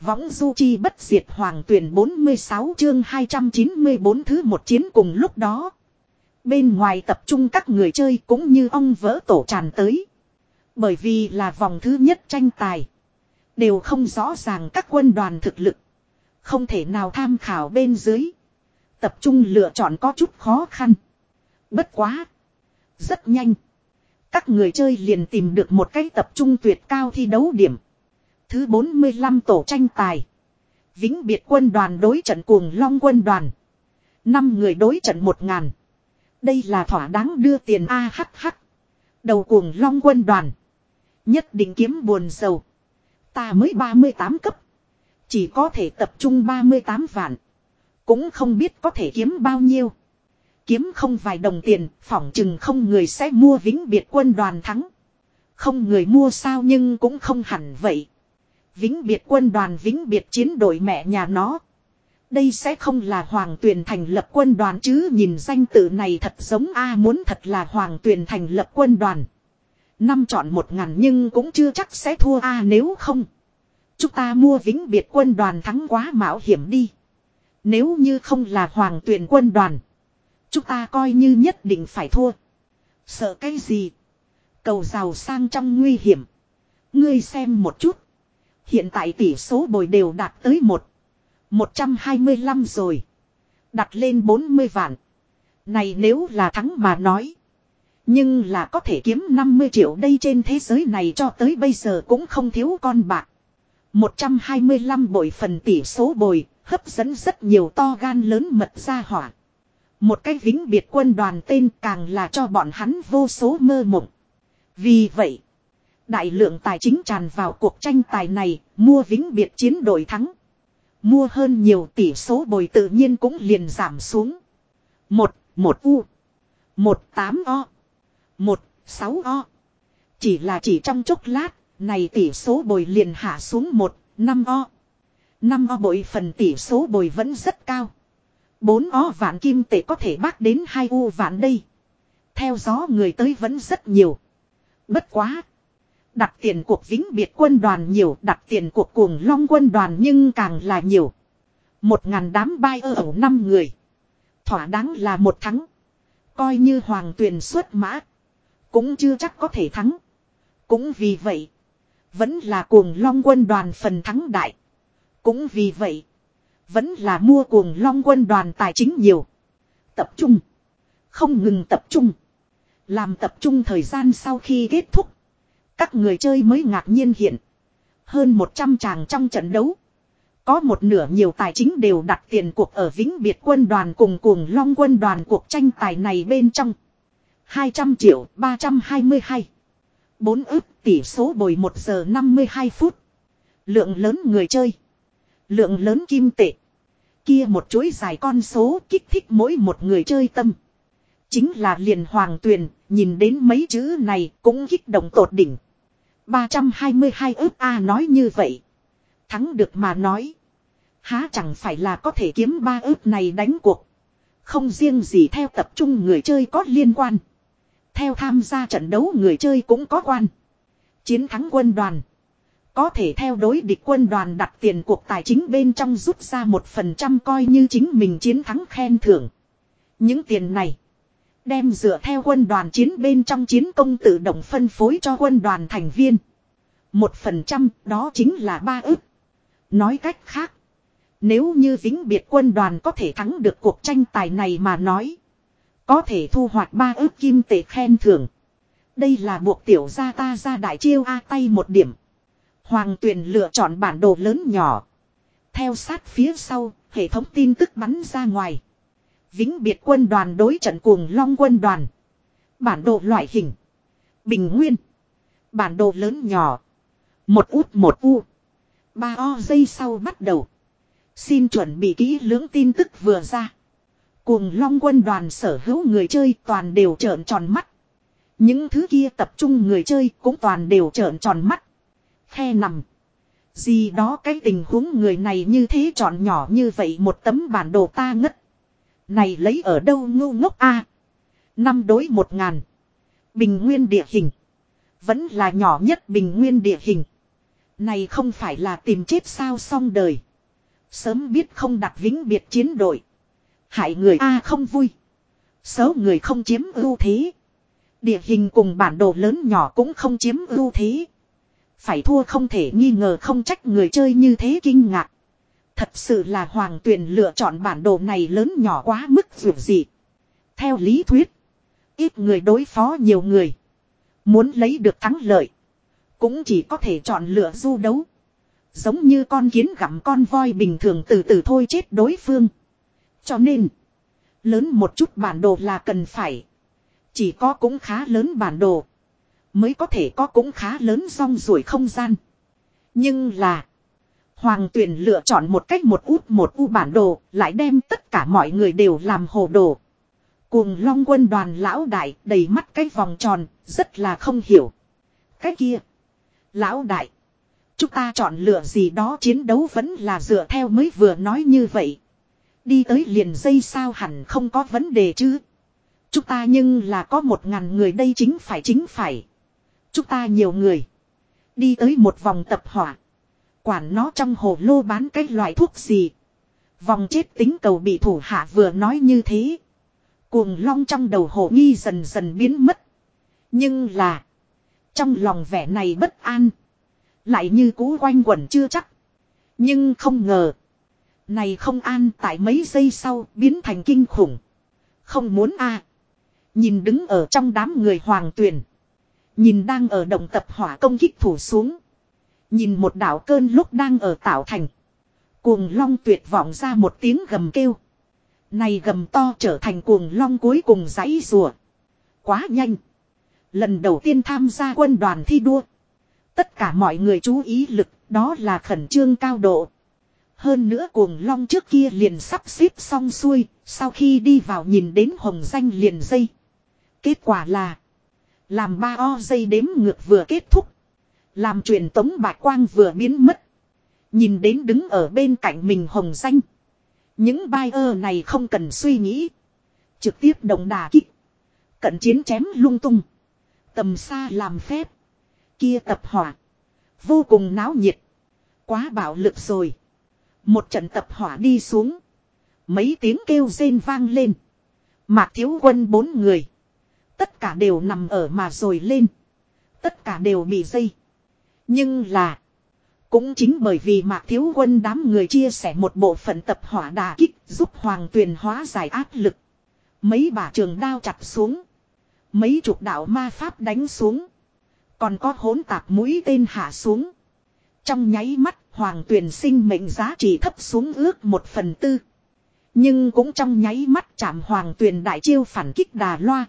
Võng du chi bất diệt hoàng tuyển 46 chương 294 thứ một chiến cùng lúc đó. Bên ngoài tập trung các người chơi cũng như ong vỡ tổ tràn tới. Bởi vì là vòng thứ nhất tranh tài. Đều không rõ ràng các quân đoàn thực lực. Không thể nào tham khảo bên dưới. Tập trung lựa chọn có chút khó khăn. Bất quá. Rất nhanh. Các người chơi liền tìm được một cái tập trung tuyệt cao thi đấu điểm. Thứ 45 tổ tranh tài. Vĩnh biệt quân đoàn đối trận cuồng long quân đoàn. năm người đối trận một ngàn. Đây là thỏa đáng đưa tiền AHH. Đầu cuồng long quân đoàn. Nhất định kiếm buồn sầu Ta mới 38 cấp. Chỉ có thể tập trung 38 vạn. Cũng không biết có thể kiếm bao nhiêu. Kiếm không vài đồng tiền, phỏng chừng không người sẽ mua vĩnh biệt quân đoàn thắng. Không người mua sao nhưng cũng không hẳn vậy. Vĩnh biệt quân đoàn, vĩnh biệt chiến đội mẹ nhà nó. Đây sẽ không là hoàng tuyền thành lập quân đoàn chứ, nhìn danh tự này thật giống a muốn thật là hoàng tuyền thành lập quân đoàn. Năm chọn một ngàn nhưng cũng chưa chắc sẽ thua a nếu không. Chúng ta mua vĩnh biệt quân đoàn thắng quá mạo hiểm đi. Nếu như không là hoàng tuyền quân đoàn. Chúng ta coi như nhất định phải thua. Sợ cái gì? Cầu giàu sang trong nguy hiểm. Ngươi xem một chút. Hiện tại tỷ số bồi đều đạt tới một. 125 rồi. Đặt lên 40 vạn. Này nếu là thắng mà nói. Nhưng là có thể kiếm 50 triệu đây trên thế giới này cho tới bây giờ cũng không thiếu con bạc. 125 bội phần tỷ số bồi, hấp dẫn rất nhiều to gan lớn mật ra hỏa. Một cái vĩnh biệt quân đoàn tên càng là cho bọn hắn vô số mơ mộng. Vì vậy, đại lượng tài chính tràn vào cuộc tranh tài này, mua vĩnh biệt chiến đội thắng. Mua hơn nhiều tỷ số bồi tự nhiên cũng liền giảm xuống. Một, một U. Một tám O. Một, sáu O. Chỉ là chỉ trong chốc lát, này tỷ số bồi liền hạ xuống một, năm O. năm O bội phần tỷ số bồi vẫn rất cao. bốn O vạn kim tệ có thể bác đến hai U vạn đây. Theo gió người tới vẫn rất nhiều. Bất quá. Đặt tiền cuộc vĩnh biệt quân đoàn nhiều, đặt tiền cuộc cuồng long quân đoàn nhưng càng là nhiều. Một ngàn đám bay ở ẩu năm người. Thỏa đáng là một thắng. Coi như hoàng tuyền xuất mã. Cũng chưa chắc có thể thắng. Cũng vì vậy. Vẫn là cuồng long quân đoàn phần thắng đại. Cũng vì vậy. Vẫn là mua cuồng long quân đoàn tài chính nhiều. Tập trung. Không ngừng tập trung. Làm tập trung thời gian sau khi kết thúc. Các người chơi mới ngạc nhiên hiện. Hơn 100 chàng trong trận đấu. Có một nửa nhiều tài chính đều đặt tiền cuộc ở vĩnh biệt quân đoàn cùng cuồng long quân đoàn cuộc tranh tài này bên trong. 200 triệu 322. 4 ức tỷ số bồi 1 giờ 52 phút. Lượng lớn người chơi. Lượng lớn kim tệ. Kia một chuỗi dài con số kích thích mỗi một người chơi tâm. Chính là liền hoàng tuyền, nhìn đến mấy chữ này cũng kích động tột đỉnh. 322 ước A nói như vậy. Thắng được mà nói. Há chẳng phải là có thể kiếm ba ước này đánh cuộc. Không riêng gì theo tập trung người chơi có liên quan. Theo tham gia trận đấu người chơi cũng có quan. Chiến thắng quân đoàn. Có thể theo đối địch quân đoàn đặt tiền cuộc tài chính bên trong rút ra một phần trăm coi như chính mình chiến thắng khen thưởng. Những tiền này. Đem dựa theo quân đoàn chiến bên trong chiến công tự động phân phối cho quân đoàn thành viên. Một phần trăm đó chính là ba ức. Nói cách khác. Nếu như vĩnh biệt quân đoàn có thể thắng được cuộc tranh tài này mà nói. Có thể thu hoạch ba ước kim tệ khen thưởng. Đây là buộc tiểu gia ta ra đại chiêu A tay một điểm. Hoàng tuyền lựa chọn bản đồ lớn nhỏ. Theo sát phía sau, hệ thống tin tức bắn ra ngoài. Vĩnh biệt quân đoàn đối trận cuồng long quân đoàn. Bản đồ loại hình. Bình nguyên. Bản đồ lớn nhỏ. Một út một u. Ba o giây sau bắt đầu. Xin chuẩn bị kỹ lưỡng tin tức vừa ra. Cuồng long quân đoàn sở hữu người chơi toàn đều trợn tròn mắt. Những thứ kia tập trung người chơi cũng toàn đều trợn tròn mắt. Khe nằm. Gì đó cái tình huống người này như thế tròn nhỏ như vậy một tấm bản đồ ta ngất. Này lấy ở đâu ngu ngốc a Năm đối một ngàn. Bình nguyên địa hình. Vẫn là nhỏ nhất bình nguyên địa hình. Này không phải là tìm chết sao xong đời. Sớm biết không đặt vĩnh biệt chiến đội. Hại người A không vui. Xấu người không chiếm ưu thế. Địa hình cùng bản đồ lớn nhỏ cũng không chiếm ưu thế. Phải thua không thể nghi ngờ không trách người chơi như thế kinh ngạc. Thật sự là hoàng tuyền lựa chọn bản đồ này lớn nhỏ quá mức dù gì. Theo lý thuyết. Ít người đối phó nhiều người. Muốn lấy được thắng lợi. Cũng chỉ có thể chọn lựa du đấu. Giống như con kiến gặm con voi bình thường từ từ thôi chết đối phương. Cho nên. Lớn một chút bản đồ là cần phải. Chỉ có cũng khá lớn bản đồ. Mới có thể có cũng khá lớn rong ruổi không gian. Nhưng là. Hoàng tuyển lựa chọn một cách một út một u bản đồ. Lại đem tất cả mọi người đều làm hồ đồ. Cùng long quân đoàn lão đại đầy mắt cái vòng tròn. Rất là không hiểu. Cái kia. Lão đại. Chúng ta chọn lựa gì đó chiến đấu vẫn là dựa theo mới vừa nói như vậy. Đi tới liền dây sao hẳn không có vấn đề chứ. Chúng ta nhưng là có một ngàn người đây chính phải chính phải. Chúng ta nhiều người. Đi tới một vòng tập hỏa. Quản nó trong hồ lô bán cái loại thuốc gì. Vòng chết tính cầu bị thủ hạ vừa nói như thế. Cuồng long trong đầu hồ nghi dần dần biến mất. Nhưng là. Trong lòng vẻ này bất an. Lại như cú quanh quẩn chưa chắc. Nhưng không ngờ. Này không an tại mấy giây sau biến thành kinh khủng. Không muốn a Nhìn đứng ở trong đám người hoàng tuyển. Nhìn đang ở động tập hỏa công kích thủ xuống. Nhìn một đảo cơn lúc đang ở tạo thành. Cuồng long tuyệt vọng ra một tiếng gầm kêu. Này gầm to trở thành cuồng long cuối cùng giấy rùa. Quá nhanh. Lần đầu tiên tham gia quân đoàn thi đua. Tất cả mọi người chú ý lực, đó là khẩn trương cao độ. Hơn nữa cuồng long trước kia liền sắp xếp xong xuôi, sau khi đi vào nhìn đến hồng danh liền dây. Kết quả là, làm ba o dây đếm ngược vừa kết thúc. Làm truyền tống bạc quang vừa biến mất. Nhìn đến đứng ở bên cạnh mình hồng danh. Những bai ơ này không cần suy nghĩ. Trực tiếp động đà kích. Cận chiến chém lung tung. Tầm xa làm phép. Kia tập hỏa. Vô cùng náo nhiệt. Quá bạo lực rồi. Một trận tập hỏa đi xuống. Mấy tiếng kêu rên vang lên. Mạc thiếu quân bốn người. Tất cả đều nằm ở mà rồi lên. Tất cả đều bị dây. Nhưng là. Cũng chính bởi vì mạc thiếu quân đám người chia sẻ một bộ phận tập hỏa đà kích giúp hoàng tuyền hóa giải áp lực. Mấy bà trường đao chặt xuống. Mấy chục đạo ma pháp đánh xuống. Còn có hỗn tạp mũi tên hạ xuống. Trong nháy mắt, hoàng tuyền sinh mệnh giá trị thấp xuống ước một phần tư. Nhưng cũng trong nháy mắt chạm hoàng tuyền đại chiêu phản kích đà loa.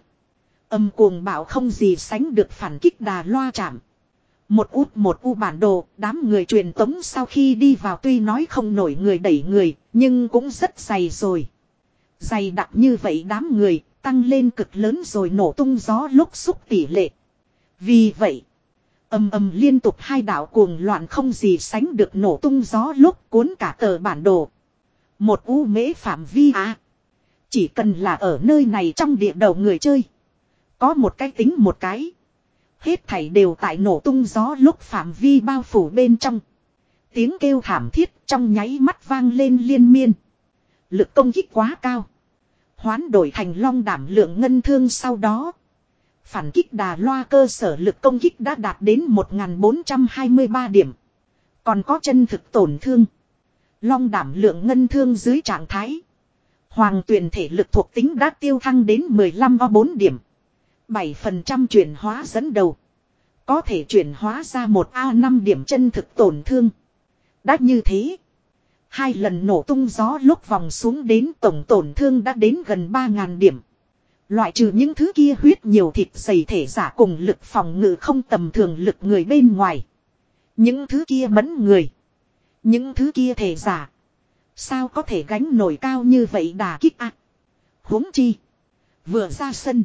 Âm cuồng bảo không gì sánh được phản kích đà loa chạm. Một út một u bản đồ, đám người truyền tống sau khi đi vào tuy nói không nổi người đẩy người, nhưng cũng rất dày rồi. Dày đặc như vậy đám người, tăng lên cực lớn rồi nổ tung gió lúc xúc tỷ lệ. Vì vậy, ầm ầm liên tục hai đảo cuồng loạn không gì sánh được nổ tung gió lúc cuốn cả tờ bản đồ. Một u mễ phạm vi á. Chỉ cần là ở nơi này trong địa đầu người chơi. Có một cái tính một cái. Hết thảy đều tại nổ tung gió lúc phạm vi bao phủ bên trong. Tiếng kêu thảm thiết trong nháy mắt vang lên liên miên. Lực công kích quá cao. Hoán đổi thành long đảm lượng ngân thương sau đó. Phản kích đà loa cơ sở lực công kích đã đạt đến 1423 điểm. Còn có chân thực tổn thương. Long đảm lượng ngân thương dưới trạng thái. Hoàng tuyển thể lực thuộc tính đã tiêu thăng đến 15 4 điểm. 7% chuyển hóa dẫn đầu. Có thể chuyển hóa ra một A5 điểm chân thực tổn thương. Đã như thế. Hai lần nổ tung gió lúc vòng xuống đến tổng tổn thương đã đến gần 3.000 điểm. Loại trừ những thứ kia huyết nhiều thịt dày thể giả cùng lực phòng ngự không tầm thường lực người bên ngoài. Những thứ kia mẫn người. Những thứ kia thể giả. Sao có thể gánh nổi cao như vậy đà kích ác. huống chi. Vừa ra sân.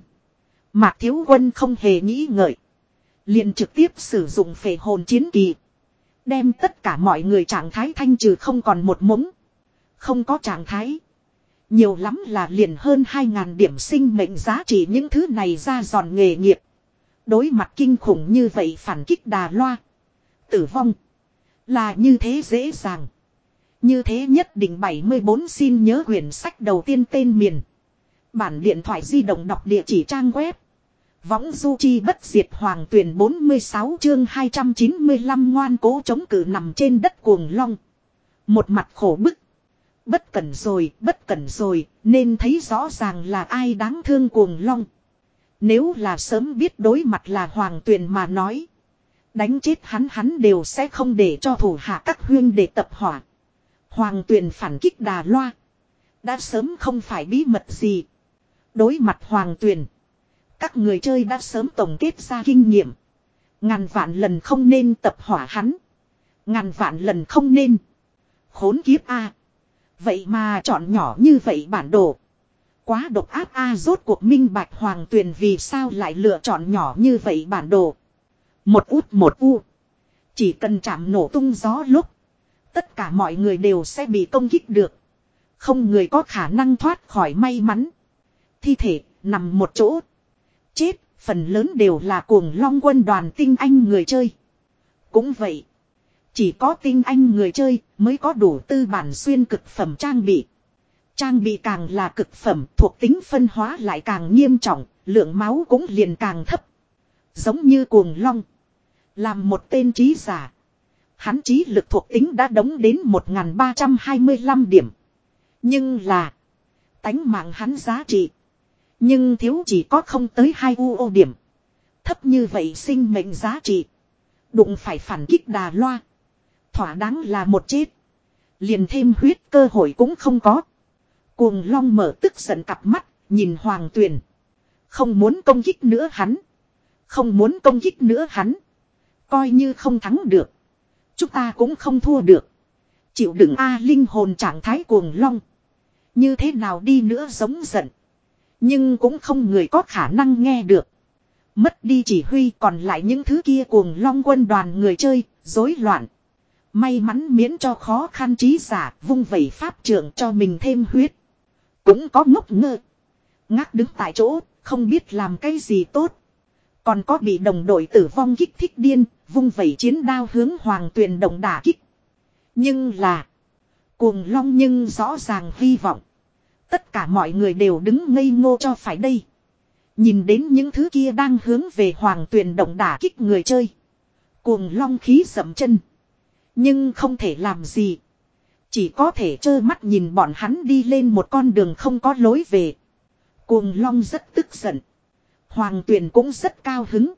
Mạc Thiếu Quân không hề nghĩ ngợi. liền trực tiếp sử dụng phệ hồn chiến kỳ. Đem tất cả mọi người trạng thái thanh trừ không còn một mống. Không có trạng thái. Nhiều lắm là liền hơn 2.000 điểm sinh mệnh giá trị những thứ này ra giòn nghề nghiệp. Đối mặt kinh khủng như vậy phản kích đà loa. Tử vong. Là như thế dễ dàng. Như thế nhất định 74 xin nhớ quyển sách đầu tiên tên miền. Bản điện thoại di động đọc địa chỉ trang web. Võng du chi bất diệt hoàng tuyển 46 chương 295 ngoan cố chống cử nằm trên đất cuồng long. Một mặt khổ bức. Bất cẩn rồi, bất cẩn rồi, nên thấy rõ ràng là ai đáng thương cuồng long. Nếu là sớm biết đối mặt là hoàng tuyền mà nói. Đánh chết hắn hắn đều sẽ không để cho thủ hạ các huyên để tập hỏa. Hoàng tuyền phản kích đà loa. Đã sớm không phải bí mật gì. Đối mặt hoàng tuyền. Các người chơi đã sớm tổng kết ra kinh nghiệm. Ngàn vạn lần không nên tập hỏa hắn. Ngàn vạn lần không nên. Khốn kiếp A. Vậy mà chọn nhỏ như vậy bản đồ. Quá độc áp A, rốt cuộc minh bạch hoàng tuyền vì sao lại lựa chọn nhỏ như vậy bản đồ. Một út một u. Chỉ cần chạm nổ tung gió lúc. Tất cả mọi người đều sẽ bị công kích được. Không người có khả năng thoát khỏi may mắn. Thi thể nằm một chỗ. Chết, phần lớn đều là cuồng long quân đoàn tinh anh người chơi. Cũng vậy. Chỉ có tinh anh người chơi mới có đủ tư bản xuyên cực phẩm trang bị. Trang bị càng là cực phẩm thuộc tính phân hóa lại càng nghiêm trọng, lượng máu cũng liền càng thấp. Giống như cuồng long. Làm một tên trí giả. Hắn trí lực thuộc tính đã đóng đến 1325 điểm. Nhưng là. Tánh mạng hắn giá trị. Nhưng thiếu chỉ có không tới 2 UO điểm. Thấp như vậy sinh mệnh giá trị. Đụng phải phản kích đà loa. Thỏa đáng là một chết. Liền thêm huyết cơ hội cũng không có. Cuồng long mở tức giận cặp mắt, nhìn hoàng tuyền. Không muốn công kích nữa hắn. Không muốn công kích nữa hắn. Coi như không thắng được. Chúng ta cũng không thua được. Chịu đựng A linh hồn trạng thái cuồng long. Như thế nào đi nữa giống giận. Nhưng cũng không người có khả năng nghe được. Mất đi chỉ huy còn lại những thứ kia cuồng long quân đoàn người chơi, rối loạn. May mắn miễn cho khó khăn trí giả vung vẩy pháp trưởng cho mình thêm huyết. Cũng có ngốc ngơ. Ngác đứng tại chỗ, không biết làm cái gì tốt. Còn có bị đồng đội tử vong kích thích điên, vung vẩy chiến đao hướng hoàng tuyền đồng đả kích. Nhưng là, cuồng long nhưng rõ ràng hy vọng. Tất cả mọi người đều đứng ngây ngô cho phải đây. Nhìn đến những thứ kia đang hướng về hoàng tuyền động đả kích người chơi. Cuồng long khí sầm chân. Nhưng không thể làm gì. Chỉ có thể trơ mắt nhìn bọn hắn đi lên một con đường không có lối về. Cuồng long rất tức giận. Hoàng tuyền cũng rất cao hứng.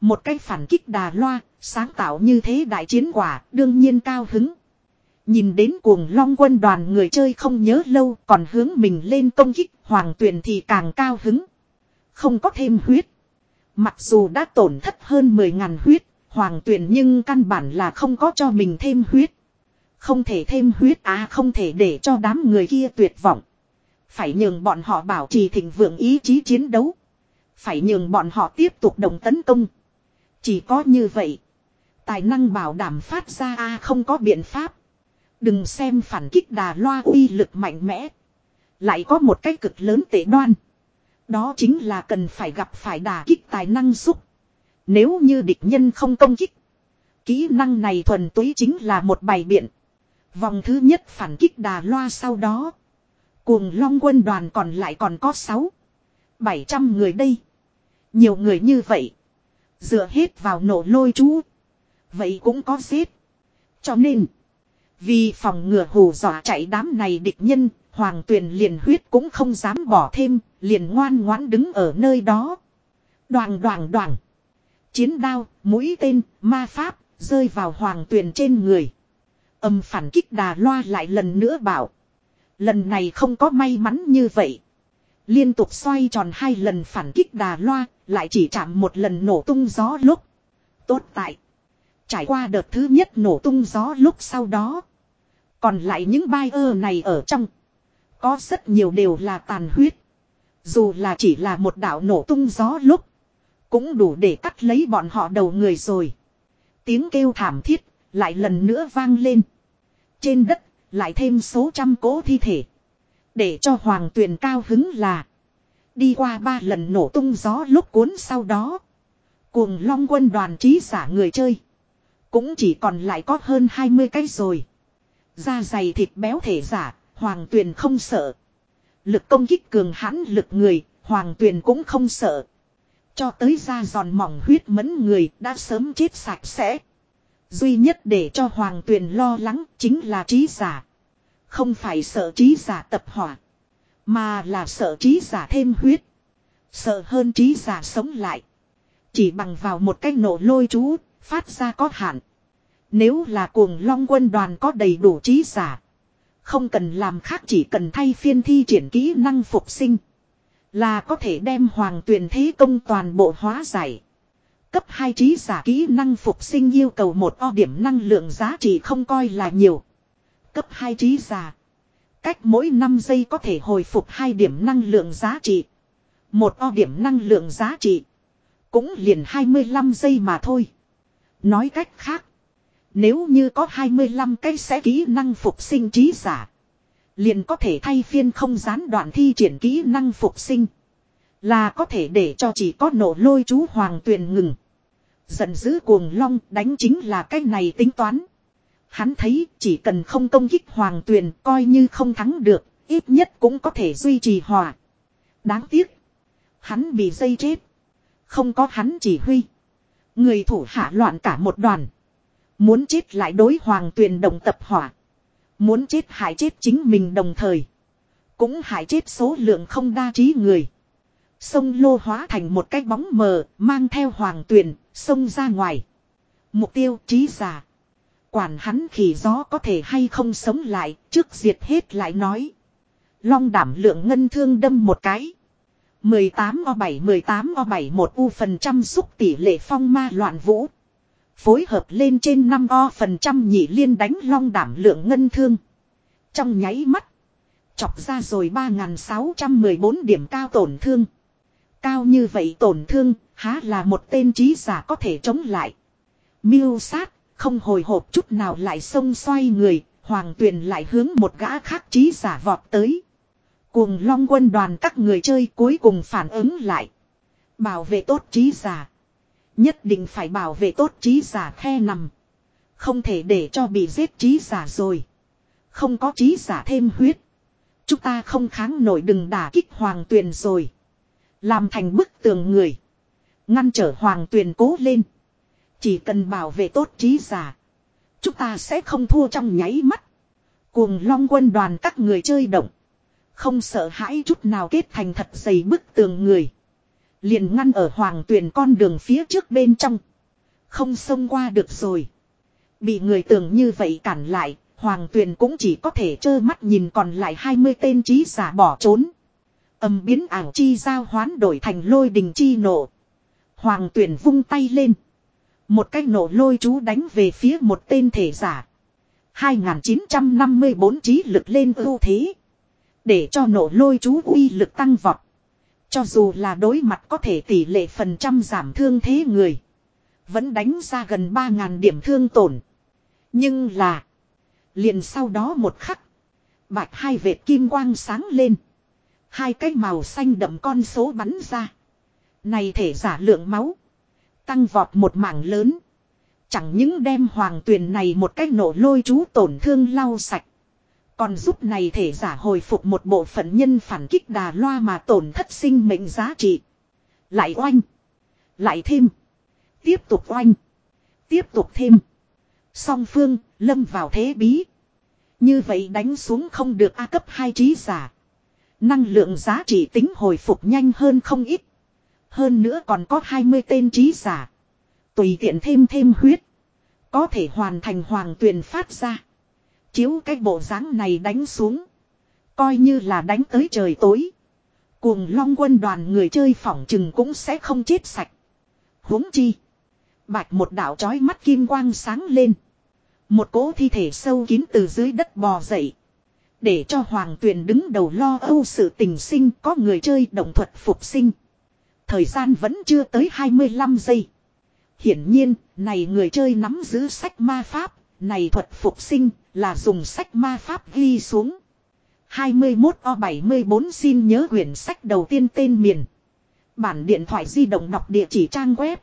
Một cái phản kích đà loa, sáng tạo như thế đại chiến quả, đương nhiên cao hứng. Nhìn đến cuồng long quân đoàn người chơi không nhớ lâu còn hướng mình lên công kích hoàng tuyền thì càng cao hứng. Không có thêm huyết. Mặc dù đã tổn thất hơn 10.000 huyết, hoàng tuyền nhưng căn bản là không có cho mình thêm huyết. Không thể thêm huyết á không thể để cho đám người kia tuyệt vọng. Phải nhường bọn họ bảo trì thịnh vượng ý chí chiến đấu. Phải nhường bọn họ tiếp tục đồng tấn công. Chỉ có như vậy. Tài năng bảo đảm phát ra a không có biện pháp. Đừng xem phản kích đà loa uy lực mạnh mẽ. Lại có một cái cực lớn tệ đoan. Đó chính là cần phải gặp phải đà kích tài năng xúc. Nếu như địch nhân không công kích. Kỹ năng này thuần túy chính là một bài biện. Vòng thứ nhất phản kích đà loa sau đó. Cuồng long quân đoàn còn lại còn có 6. 700 người đây. Nhiều người như vậy. Dựa hết vào nổ lôi chú. Vậy cũng có giết. Cho nên. Vì phòng ngừa hù dọa chạy đám này địch nhân. Hoàng tuyền liền huyết cũng không dám bỏ thêm. Liền ngoan ngoãn đứng ở nơi đó. Đoàn đoàn đoàn. Chiến đao, mũi tên, ma pháp, rơi vào hoàng tuyền trên người. Âm phản kích đà loa lại lần nữa bảo. Lần này không có may mắn như vậy. Liên tục xoay tròn hai lần phản kích đà loa, lại chỉ chạm một lần nổ tung gió lúc. Tốt tại. Trải qua đợt thứ nhất nổ tung gió lúc sau đó. Còn lại những bai ơ này ở trong. Có rất nhiều đều là tàn huyết. Dù là chỉ là một đạo nổ tung gió lúc. Cũng đủ để cắt lấy bọn họ đầu người rồi. Tiếng kêu thảm thiết lại lần nữa vang lên. Trên đất lại thêm số trăm cỗ thi thể. Để cho hoàng tuyền cao hứng là. Đi qua ba lần nổ tung gió lúc cuốn sau đó. Cuồng long quân đoàn trí giả người chơi. Cũng chỉ còn lại có hơn 20 cái rồi. Da dày thịt béo thể giả, hoàng tuyền không sợ. Lực công kích cường hãn lực người, hoàng tuyền cũng không sợ. Cho tới da giòn mỏng huyết mẫn người đã sớm chết sạch sẽ. Duy nhất để cho hoàng tuyền lo lắng chính là trí giả. Không phải sợ trí giả tập hỏa. Mà là sợ trí giả thêm huyết. Sợ hơn trí giả sống lại. Chỉ bằng vào một cái nổ lôi chú, phát ra có hạn. Nếu là cuồng long quân đoàn có đầy đủ trí giả. Không cần làm khác chỉ cần thay phiên thi triển kỹ năng phục sinh. Là có thể đem hoàng tuyển thế công toàn bộ hóa giải. Cấp 2 trí giả kỹ năng phục sinh yêu cầu một o điểm năng lượng giá trị không coi là nhiều. Cấp 2 trí giả. Cách mỗi 5 giây có thể hồi phục 2 điểm năng lượng giá trị. Một o điểm năng lượng giá trị. Cũng liền 25 giây mà thôi. Nói cách khác. Nếu như có 25 cái sẽ kỹ năng phục sinh trí giả. Liền có thể thay phiên không gián đoạn thi triển kỹ năng phục sinh. Là có thể để cho chỉ có nổ lôi chú hoàng tuyền ngừng. Giận dữ cuồng long đánh chính là cái này tính toán. Hắn thấy chỉ cần không công kích hoàng tuyền coi như không thắng được, ít nhất cũng có thể duy trì hòa. Đáng tiếc. Hắn bị dây chết. Không có hắn chỉ huy. Người thủ hạ loạn cả một đoàn. Muốn chết lại đối hoàng tuyền đồng tập hỏa. Muốn chết hại chết chính mình đồng thời. Cũng hại chết số lượng không đa trí người. Sông lô hóa thành một cái bóng mờ, mang theo hoàng tuyền, sông ra ngoài. Mục tiêu trí giả. Quản hắn khỉ gió có thể hay không sống lại, trước diệt hết lại nói. Long đảm lượng ngân thương đâm một cái. 18 o 7 18 o 7 một u phần trăm xúc tỷ lệ phong ma loạn vũ. Phối hợp lên trên 5 o phần trăm nhị liên đánh long đảm lượng ngân thương. Trong nháy mắt. Chọc ra rồi 3.614 điểm cao tổn thương. Cao như vậy tổn thương, há là một tên trí giả có thể chống lại. Miêu sát, không hồi hộp chút nào lại xông xoay người, hoàng tuyền lại hướng một gã khác trí giả vọt tới. cuồng long quân đoàn các người chơi cuối cùng phản ứng lại. Bảo vệ tốt trí giả. Nhất định phải bảo vệ tốt trí giả khe nằm. Không thể để cho bị giết trí giả rồi. Không có trí giả thêm huyết. Chúng ta không kháng nổi đừng đả kích hoàng tuyền rồi. Làm thành bức tường người. Ngăn trở hoàng tuyền cố lên. Chỉ cần bảo vệ tốt trí giả. Chúng ta sẽ không thua trong nháy mắt. Cuồng long quân đoàn các người chơi động. Không sợ hãi chút nào kết thành thật dày bức tường người. Liền ngăn ở hoàng tuyền con đường phía trước bên trong. Không xông qua được rồi. Bị người tưởng như vậy cản lại, hoàng tuyền cũng chỉ có thể trơ mắt nhìn còn lại 20 tên trí giả bỏ trốn. Âm biến ảo chi giao hoán đổi thành lôi đình chi nổ. Hoàng tuyền vung tay lên. Một cái nổ lôi chú đánh về phía một tên thể giả. 2954 trí lực lên ưu thế. Để cho nổ lôi chú uy lực tăng vọt. Cho dù là đối mặt có thể tỷ lệ phần trăm giảm thương thế người. Vẫn đánh ra gần 3.000 điểm thương tổn. Nhưng là. Liền sau đó một khắc. Bạch hai vệt kim quang sáng lên. Hai cái màu xanh đậm con số bắn ra. Này thể giả lượng máu. Tăng vọt một mảng lớn. Chẳng những đem hoàng tuyền này một cách nổ lôi chú tổn thương lau sạch. Còn giúp này thể giả hồi phục một bộ phận nhân phản kích đà loa mà tổn thất sinh mệnh giá trị. Lại oanh. Lại thêm. Tiếp tục oanh. Tiếp tục thêm. Song phương, lâm vào thế bí. Như vậy đánh xuống không được A cấp 2 trí giả. Năng lượng giá trị tính hồi phục nhanh hơn không ít. Hơn nữa còn có 20 tên trí giả. Tùy tiện thêm thêm huyết. Có thể hoàn thành hoàng tuyền phát ra. Chiếu cái bộ dáng này đánh xuống. Coi như là đánh tới trời tối. Cuồng long quân đoàn người chơi phỏng chừng cũng sẽ không chết sạch. huống chi. Bạch một đạo chói mắt kim quang sáng lên. Một cỗ thi thể sâu kín từ dưới đất bò dậy. Để cho hoàng tuyền đứng đầu lo âu sự tình sinh có người chơi động thuật phục sinh. Thời gian vẫn chưa tới 25 giây. Hiển nhiên, này người chơi nắm giữ sách ma pháp, này thuật phục sinh, là dùng sách ma pháp ghi xuống. 21 o 74 xin nhớ quyển sách đầu tiên tên miền. Bản điện thoại di động đọc địa chỉ trang web.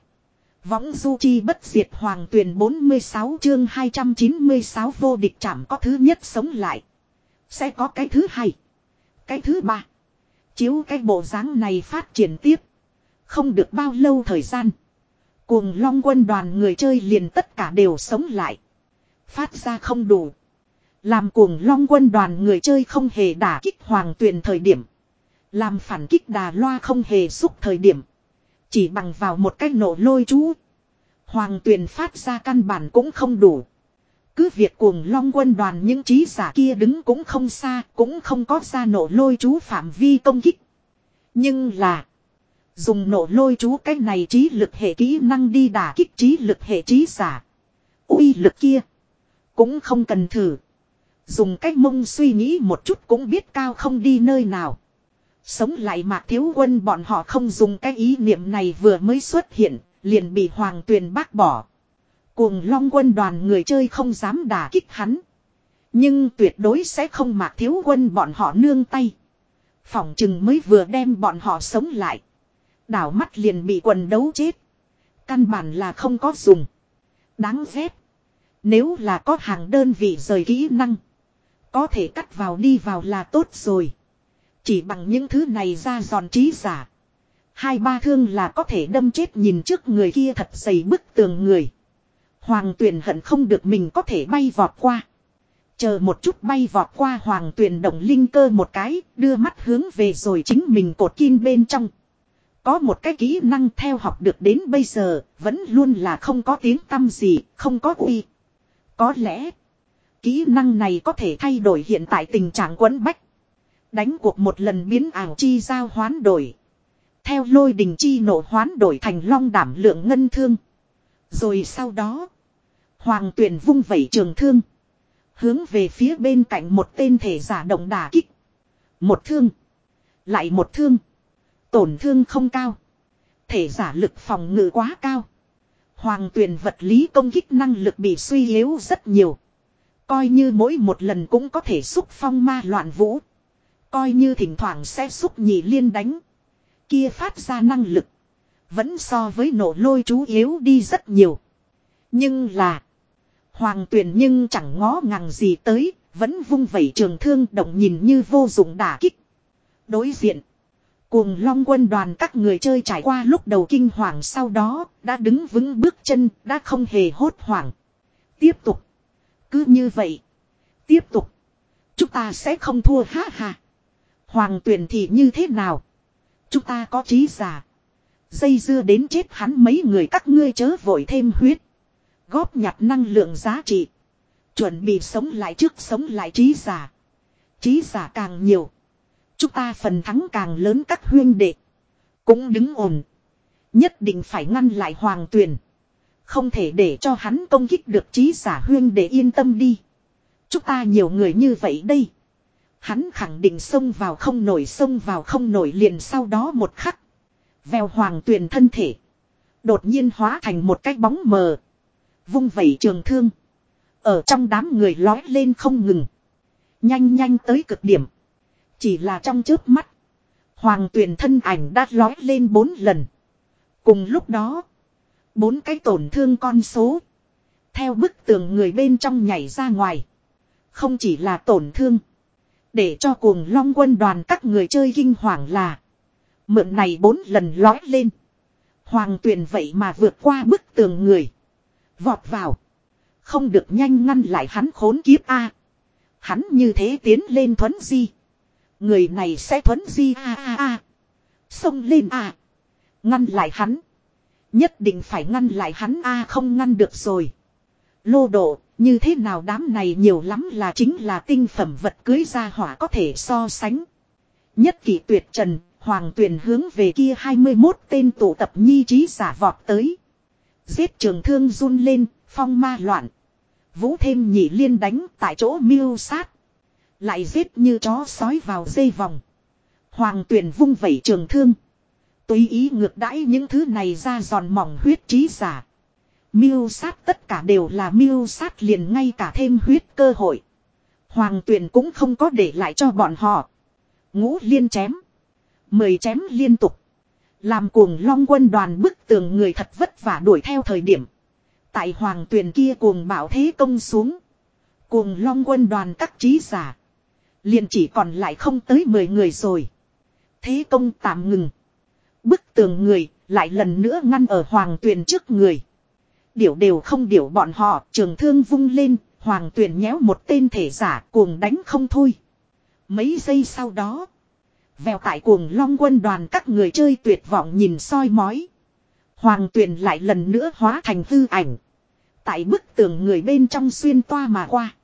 Võng du chi bất diệt hoàng tuyển 46 chương 296 vô địch chảm có thứ nhất sống lại. Sẽ có cái thứ hai. Cái thứ ba. Chiếu cái bộ dáng này phát triển tiếp. Không được bao lâu thời gian. Cuồng long quân đoàn người chơi liền tất cả đều sống lại. Phát ra không đủ. Làm cuồng long quân đoàn người chơi không hề đả kích hoàng tuyền thời điểm. Làm phản kích đà loa không hề xúc thời điểm. Chỉ bằng vào một cách nổ lôi chú. Hoàng tuyền phát ra căn bản cũng không đủ. Cứ việc cuồng long quân đoàn những trí giả kia đứng cũng không xa, cũng không có ra nổ lôi chú phạm vi công kích. Nhưng là, dùng nổ lôi chú cái này trí lực hệ kỹ năng đi đả kích trí lực hệ trí giả. uy lực kia, cũng không cần thử. Dùng cách mông suy nghĩ một chút cũng biết cao không đi nơi nào. Sống lại mạc thiếu quân bọn họ không dùng cái ý niệm này vừa mới xuất hiện, liền bị hoàng tuyền bác bỏ. Cuồng long quân đoàn người chơi không dám đả kích hắn. Nhưng tuyệt đối sẽ không mạc thiếu quân bọn họ nương tay. Phỏng chừng mới vừa đem bọn họ sống lại. Đảo mắt liền bị quần đấu chết. Căn bản là không có dùng. Đáng ghét. Nếu là có hàng đơn vị rời kỹ năng. Có thể cắt vào đi vào là tốt rồi. Chỉ bằng những thứ này ra giòn trí giả. Hai ba thương là có thể đâm chết nhìn trước người kia thật dày bức tường người. Hoàng tuyền hận không được mình có thể bay vọt qua. Chờ một chút bay vọt qua hoàng tuyền động linh cơ một cái, đưa mắt hướng về rồi chính mình cột kim bên trong. Có một cái kỹ năng theo học được đến bây giờ, vẫn luôn là không có tiếng tâm gì, không có uy. Có lẽ, kỹ năng này có thể thay đổi hiện tại tình trạng quấn bách. Đánh cuộc một lần biến ảo chi giao hoán đổi. Theo lôi đình chi nổ hoán đổi thành long đảm lượng ngân thương. Rồi sau đó, hoàng tuyển vung vẩy trường thương. Hướng về phía bên cạnh một tên thể giả động đả kích. Một thương. Lại một thương. Tổn thương không cao. Thể giả lực phòng ngự quá cao. Hoàng tuyển vật lý công kích năng lực bị suy yếu rất nhiều. Coi như mỗi một lần cũng có thể xúc phong ma loạn vũ. Coi như thỉnh thoảng sẽ xúc nhị liên đánh. Kia phát ra năng lực. Vẫn so với nổ lôi chú yếu đi rất nhiều. Nhưng là. Hoàng tuyển nhưng chẳng ngó ngàng gì tới. Vẫn vung vẩy trường thương động nhìn như vô dụng đả kích. Đối diện. Cuồng long quân đoàn các người chơi trải qua lúc đầu kinh hoàng sau đó, đã đứng vững bước chân, đã không hề hốt hoảng. Tiếp tục. Cứ như vậy. Tiếp tục. Chúng ta sẽ không thua ha ha. Hoàng tuyển thì như thế nào? Chúng ta có trí giả. Dây dưa đến chết hắn mấy người các ngươi chớ vội thêm huyết. Góp nhặt năng lượng giá trị. Chuẩn bị sống lại trước sống lại trí giả. Trí giả càng nhiều. Chúng ta phần thắng càng lớn các huyên đệ. Cũng đứng ổn. Nhất định phải ngăn lại hoàng tuyền. Không thể để cho hắn công kích được trí giả huyên để yên tâm đi. Chúng ta nhiều người như vậy đây. Hắn khẳng định xông vào không nổi, xông vào không nổi liền sau đó một khắc. Vèo hoàng tuyền thân thể. Đột nhiên hóa thành một cái bóng mờ. Vung vẩy trường thương. Ở trong đám người lói lên không ngừng. Nhanh nhanh tới cực điểm. Chỉ là trong chớp mắt. Hoàng tuyền thân ảnh đã lói lên bốn lần. Cùng lúc đó. Bốn cái tổn thương con số. Theo bức tường người bên trong nhảy ra ngoài. Không chỉ là tổn thương. Để cho cuồng long quân đoàn các người chơi kinh hoàng là. Mượn này bốn lần lói lên. Hoàng tuyền vậy mà vượt qua bức tường người. Vọt vào. Không được nhanh ngăn lại hắn khốn kiếp A. Hắn như thế tiến lên thuấn di. Người này sẽ thuấn di A A A. Xông lên A. Ngăn lại hắn. Nhất định phải ngăn lại hắn A không ngăn được rồi. Lô độ, như thế nào đám này nhiều lắm là chính là tinh phẩm vật cưới ra hỏa có thể so sánh. Nhất kỷ tuyệt trần, hoàng tuyển hướng về kia 21 tên tụ tập nhi trí giả vọt tới. Giết trường thương run lên, phong ma loạn. Vũ thêm nhị liên đánh tại chỗ miêu sát. Lại giết như chó sói vào dây vòng. Hoàng tuyển vung vẩy trường thương. Tùy ý ngược đãi những thứ này ra giòn mỏng huyết trí giả. Miêu sát tất cả đều là miêu sát liền ngay cả thêm huyết cơ hội. Hoàng tuyển cũng không có để lại cho bọn họ. Ngũ liên chém. Mười chém liên tục. Làm cuồng long quân đoàn bức tường người thật vất vả đuổi theo thời điểm. Tại hoàng tuyền kia cuồng bảo thế công xuống. Cuồng long quân đoàn các trí giả. liền chỉ còn lại không tới 10 người rồi. Thế công tạm ngừng. Tường người, lại lần nữa ngăn ở hoàng tuyền trước người. Điểu đều không điểu bọn họ, trường thương vung lên. Hoàng tuyền nhéo một tên thể giả cuồng đánh không thôi. Mấy giây sau đó. Vèo tại cuồng long quân đoàn các người chơi tuyệt vọng nhìn soi mói. Hoàng tuyền lại lần nữa hóa thành hư ảnh. Tại bức tường người bên trong xuyên toa mà qua.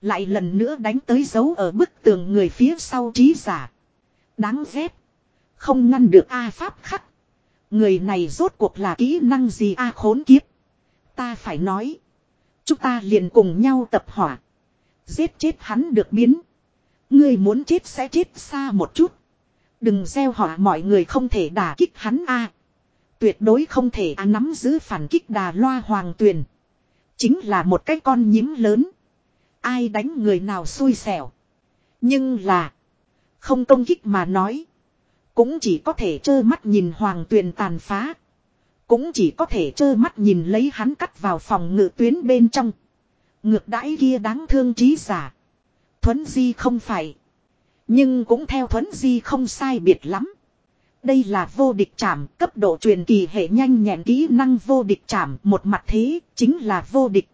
Lại lần nữa đánh tới dấu ở bức tường người phía sau trí giả. Đáng ghét. Không ngăn được A Pháp khắc. Người này rốt cuộc là kỹ năng gì A khốn kiếp. Ta phải nói. Chúng ta liền cùng nhau tập hỏa. Giết chết hắn được biến. Người muốn chết sẽ chết xa một chút. Đừng gieo họa mọi người không thể đả kích hắn A. Tuyệt đối không thể A nắm giữ phản kích đà loa hoàng tuyền. Chính là một cái con nhím lớn. Ai đánh người nào xui xẻo. Nhưng là. Không công kích mà nói. Cũng chỉ có thể trơ mắt nhìn hoàng tuyền tàn phá. Cũng chỉ có thể trơ mắt nhìn lấy hắn cắt vào phòng ngự tuyến bên trong. Ngược đãi kia đáng thương trí giả. Thuấn di không phải. Nhưng cũng theo thuấn di không sai biệt lắm. Đây là vô địch chạm, cấp độ truyền kỳ hệ nhanh nhẹn kỹ năng vô địch chạm, một mặt thế, chính là vô địch.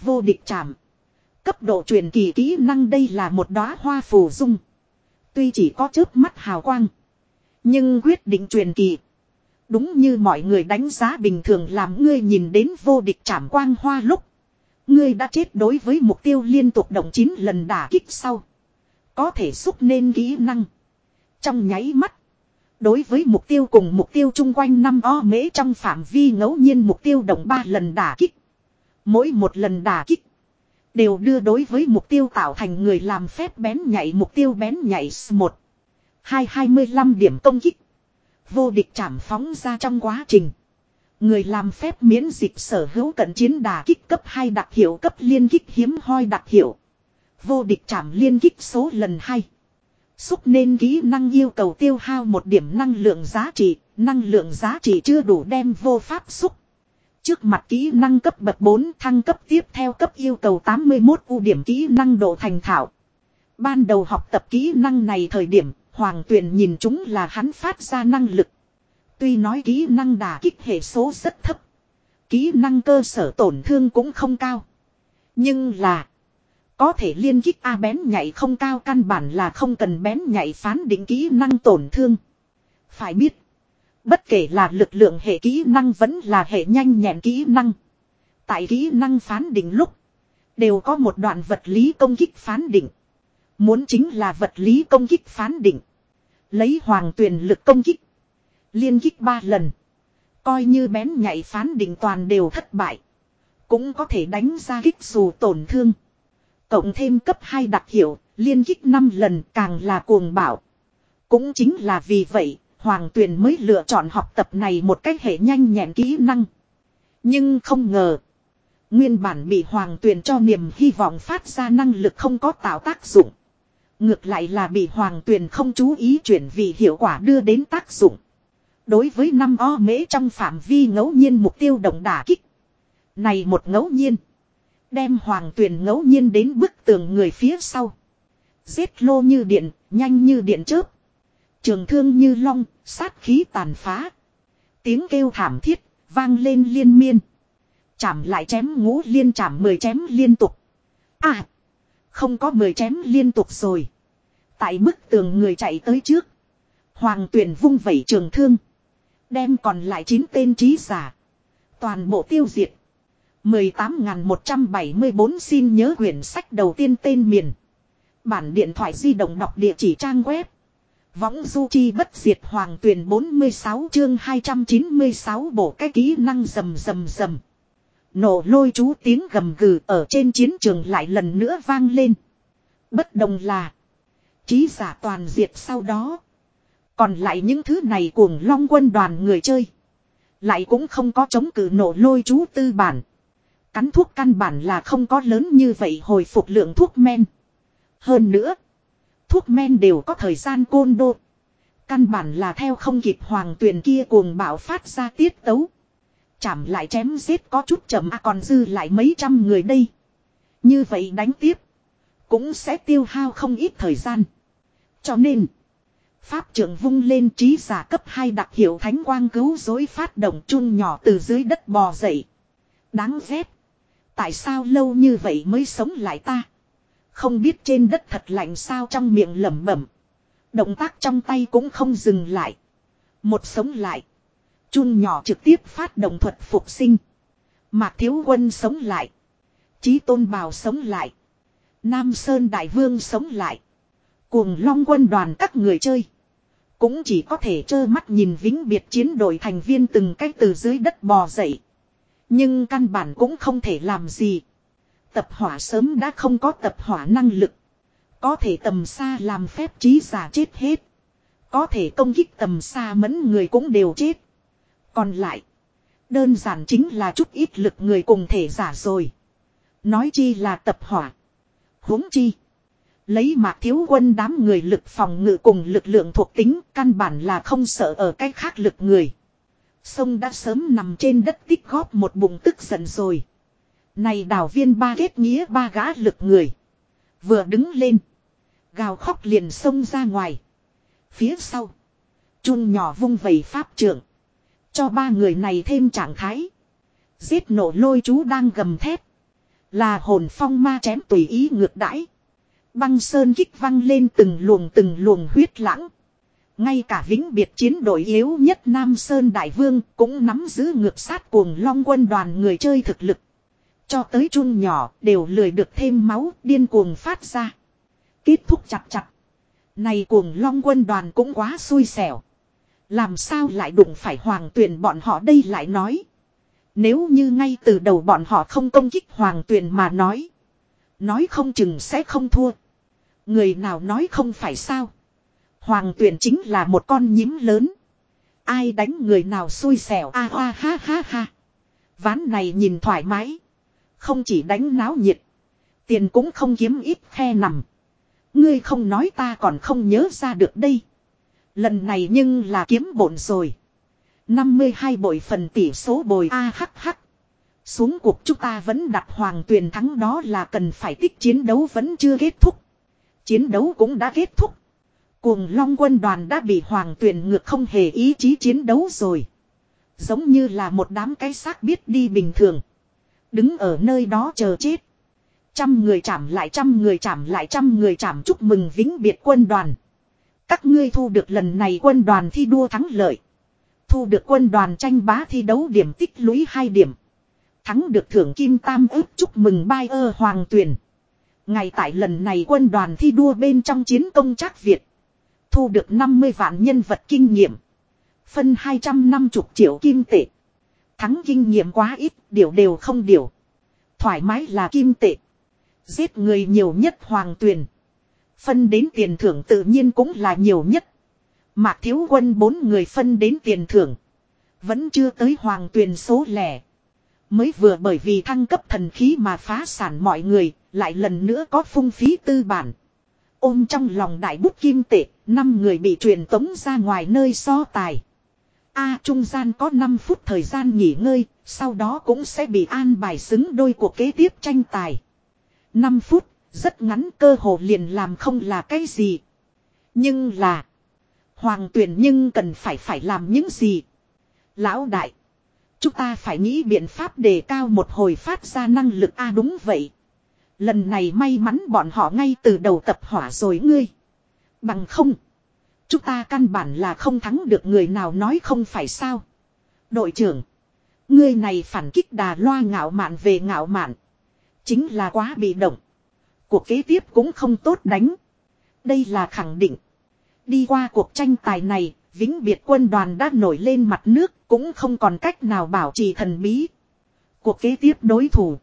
Vô địch chạm. Cấp độ truyền kỳ kỹ năng đây là một đóa hoa phù dung. Tuy chỉ có chớp mắt hào quang. Nhưng quyết định truyền kỳ. Đúng như mọi người đánh giá bình thường làm ngươi nhìn đến vô địch chạm quang hoa lúc. Ngươi đã chết đối với mục tiêu liên tục động 9 lần đả kích sau. Có thể xúc nên kỹ năng. Trong nháy mắt. Đối với mục tiêu cùng mục tiêu chung quanh năm o mễ trong phạm vi ngẫu nhiên mục tiêu động 3 lần đả kích. Mỗi một lần đả kích. Đều đưa đối với mục tiêu tạo thành người làm phép bén nhảy mục tiêu bén nhảy S1. 225 điểm công kích. Vô địch chảm phóng ra trong quá trình. Người làm phép miễn dịch sở hữu cận chiến đà kích cấp hai đặc hiệu cấp liên kích hiếm hoi đặc hiệu. Vô địch chạm liên kích số lần hai Xúc nên kỹ năng yêu cầu tiêu hao một điểm năng lượng giá trị, năng lượng giá trị chưa đủ đem vô pháp xúc. Trước mặt kỹ năng cấp bậc 4 thăng cấp tiếp theo cấp yêu cầu 81 ưu điểm kỹ năng độ thành thạo. Ban đầu học tập kỹ năng này thời điểm, Hoàng Tuyền nhìn chúng là hắn phát ra năng lực. Tuy nói kỹ năng đà kích hệ số rất thấp. Kỹ năng cơ sở tổn thương cũng không cao. Nhưng là, có thể liên kích A bén nhảy không cao căn bản là không cần bén nhảy phán định kỹ năng tổn thương. Phải biết. Bất kể là lực lượng hệ kỹ năng vẫn là hệ nhanh nhẹn kỹ năng. Tại kỹ năng phán định lúc. Đều có một đoạn vật lý công kích phán định. Muốn chính là vật lý công kích phán định. Lấy hoàng tuyển lực công kích. Liên kích ba lần. Coi như bén nhạy phán định toàn đều thất bại. Cũng có thể đánh ra kích dù tổn thương. Cộng thêm cấp 2 đặc hiệu, liên kích 5 lần càng là cuồng bảo. Cũng chính là vì vậy, Hoàng Tuyền mới lựa chọn học tập này một cách hệ nhanh nhẹn kỹ năng. Nhưng không ngờ, nguyên bản bị Hoàng Tuyền cho niềm hy vọng phát ra năng lực không có tạo tác dụng. Ngược lại là bị Hoàng Tuyền không chú ý chuyển vì hiệu quả đưa đến tác dụng. Đối với năm o mễ trong phạm vi ngẫu nhiên mục tiêu động đả kích. Này một ngẫu nhiên. Đem hoàng tuyền ngẫu nhiên đến bức tường người phía sau. Giết lô như điện, nhanh như điện chớp. Trường thương như long, sát khí tàn phá. Tiếng kêu thảm thiết, vang lên liên miên. Chảm lại chém ngũ liên chảm mười chém liên tục. À, không có mười chém liên tục rồi. Tại bức tường người chạy tới trước. Hoàng tuyển vung vẩy trường thương. Đem còn lại chín tên trí giả. Toàn bộ tiêu diệt. 18.174 xin nhớ quyển sách đầu tiên tên miền. Bản điện thoại di động đọc địa chỉ trang web. Võng du chi bất diệt hoàng tuyển 46 chương 296 bộ cái kỹ năng rầm rầm rầm. Nổ lôi chú tiếng gầm gừ ở trên chiến trường lại lần nữa vang lên. Bất đồng là. Chí giả toàn diệt sau đó. Còn lại những thứ này cuồng long quân đoàn người chơi. Lại cũng không có chống cự nổ lôi chú tư bản. Cắn thuốc căn bản là không có lớn như vậy hồi phục lượng thuốc men. Hơn nữa, thuốc men đều có thời gian côn đô. Căn bản là theo không kịp hoàng tuyền kia cuồng bạo phát ra tiết tấu. Chảm lại chém giết có chút chậm à còn dư lại mấy trăm người đây. Như vậy đánh tiếp. Cũng sẽ tiêu hao không ít thời gian. Cho nên. Pháp trưởng vung lên trí giả cấp 2 đặc hiệu thánh quang cứu dối phát động chun nhỏ từ dưới đất bò dậy. Đáng ghét. Tại sao lâu như vậy mới sống lại ta? Không biết trên đất thật lạnh sao trong miệng lẩm bẩm. Động tác trong tay cũng không dừng lại. Một sống lại. Chun nhỏ trực tiếp phát động thuật phục sinh. Mạc Thiếu Quân sống lại. Chí Tôn Bào sống lại. Nam Sơn Đại Vương sống lại. Cuồng long quân đoàn các người chơi. Cũng chỉ có thể trơ mắt nhìn vĩnh biệt chiến đội thành viên từng cách từ dưới đất bò dậy. Nhưng căn bản cũng không thể làm gì. Tập hỏa sớm đã không có tập hỏa năng lực. Có thể tầm xa làm phép trí giả chết hết. Có thể công kích tầm xa mẫn người cũng đều chết. Còn lại. Đơn giản chính là chút ít lực người cùng thể giả rồi. Nói chi là tập hỏa. huống chi. Lấy mạc thiếu quân đám người lực phòng ngự cùng lực lượng thuộc tính căn bản là không sợ ở cách khác lực người. Sông đã sớm nằm trên đất tích góp một bụng tức giận rồi. Này đảo viên ba kết nghĩa ba gã lực người. Vừa đứng lên. Gào khóc liền sông ra ngoài. Phía sau. Chun nhỏ vung vầy pháp trưởng. Cho ba người này thêm trạng thái. Giết nổ lôi chú đang gầm thét. Là hồn phong ma chém tùy ý ngược đãi. Băng sơn kích văng lên từng luồng từng luồng huyết lãng. Ngay cả vĩnh biệt chiến đội yếu nhất Nam Sơn Đại Vương cũng nắm giữ ngược sát cuồng long quân đoàn người chơi thực lực. Cho tới chun nhỏ đều lười được thêm máu điên cuồng phát ra. Kết thúc chặt chặt. Này cuồng long quân đoàn cũng quá xui xẻo. Làm sao lại đụng phải hoàng tuyền bọn họ đây lại nói. Nếu như ngay từ đầu bọn họ không công kích hoàng tuyền mà nói. Nói không chừng sẽ không thua. Người nào nói không phải sao. Hoàng tuyền chính là một con nhím lớn. Ai đánh người nào xui xẻo a à, ha ha ha. Ván này nhìn thoải mái. Không chỉ đánh náo nhiệt. Tiền cũng không kiếm ít khe nằm. Ngươi không nói ta còn không nhớ ra được đây. Lần này nhưng là kiếm bổn rồi. 52 bội phần tỷ số bồi A hắc hắc. Xuống cuộc chúng ta vẫn đặt hoàng tuyền thắng đó là cần phải tích chiến đấu vẫn chưa kết thúc. Chiến đấu cũng đã kết thúc. Cuồng long quân đoàn đã bị hoàng tuyền ngược không hề ý chí chiến đấu rồi. Giống như là một đám cái xác biết đi bình thường. Đứng ở nơi đó chờ chết. Trăm người chạm lại, trăm người chạm lại, trăm người chạm chúc mừng vĩnh biệt quân đoàn. Các ngươi thu được lần này quân đoàn thi đua thắng lợi. Thu được quân đoàn tranh bá thi đấu điểm tích lũy 2 điểm. Thắng được thưởng kim tam ước chúc mừng bai ơ hoàng tuyển. Ngày tại lần này quân đoàn thi đua bên trong chiến công trác Việt. Thu được 50 vạn nhân vật kinh nghiệm. Phân 250 triệu kim tệ. Thắng kinh nghiệm quá ít, điều đều không điều. Thoải mái là kim tệ. Giết người nhiều nhất hoàng tuyển. Phân đến tiền thưởng tự nhiên cũng là nhiều nhất. Mạc thiếu quân bốn người phân đến tiền thưởng. Vẫn chưa tới hoàng tuyền số lẻ. Mới vừa bởi vì thăng cấp thần khí mà phá sản mọi người, lại lần nữa có phung phí tư bản. Ôm trong lòng đại bút kim tệ, năm người bị truyền tống ra ngoài nơi so tài. A trung gian có 5 phút thời gian nghỉ ngơi, sau đó cũng sẽ bị an bài xứng đôi cuộc kế tiếp tranh tài. 5 phút, rất ngắn cơ hồ liền làm không là cái gì. Nhưng là. Hoàng tuyển nhưng cần phải phải làm những gì. Lão đại. Chúng ta phải nghĩ biện pháp đề cao một hồi phát ra năng lực a đúng vậy. Lần này may mắn bọn họ ngay từ đầu tập hỏa rồi ngươi. Bằng không. Chúng ta căn bản là không thắng được người nào nói không phải sao. Đội trưởng. Ngươi này phản kích đà loa ngạo mạn về ngạo mạn. Chính là quá bị động. Cuộc kế tiếp cũng không tốt đánh. Đây là khẳng định. Đi qua cuộc tranh tài này, vĩnh biệt quân đoàn đã nổi lên mặt nước, cũng không còn cách nào bảo trì thần bí. Cuộc kế tiếp đối thủ.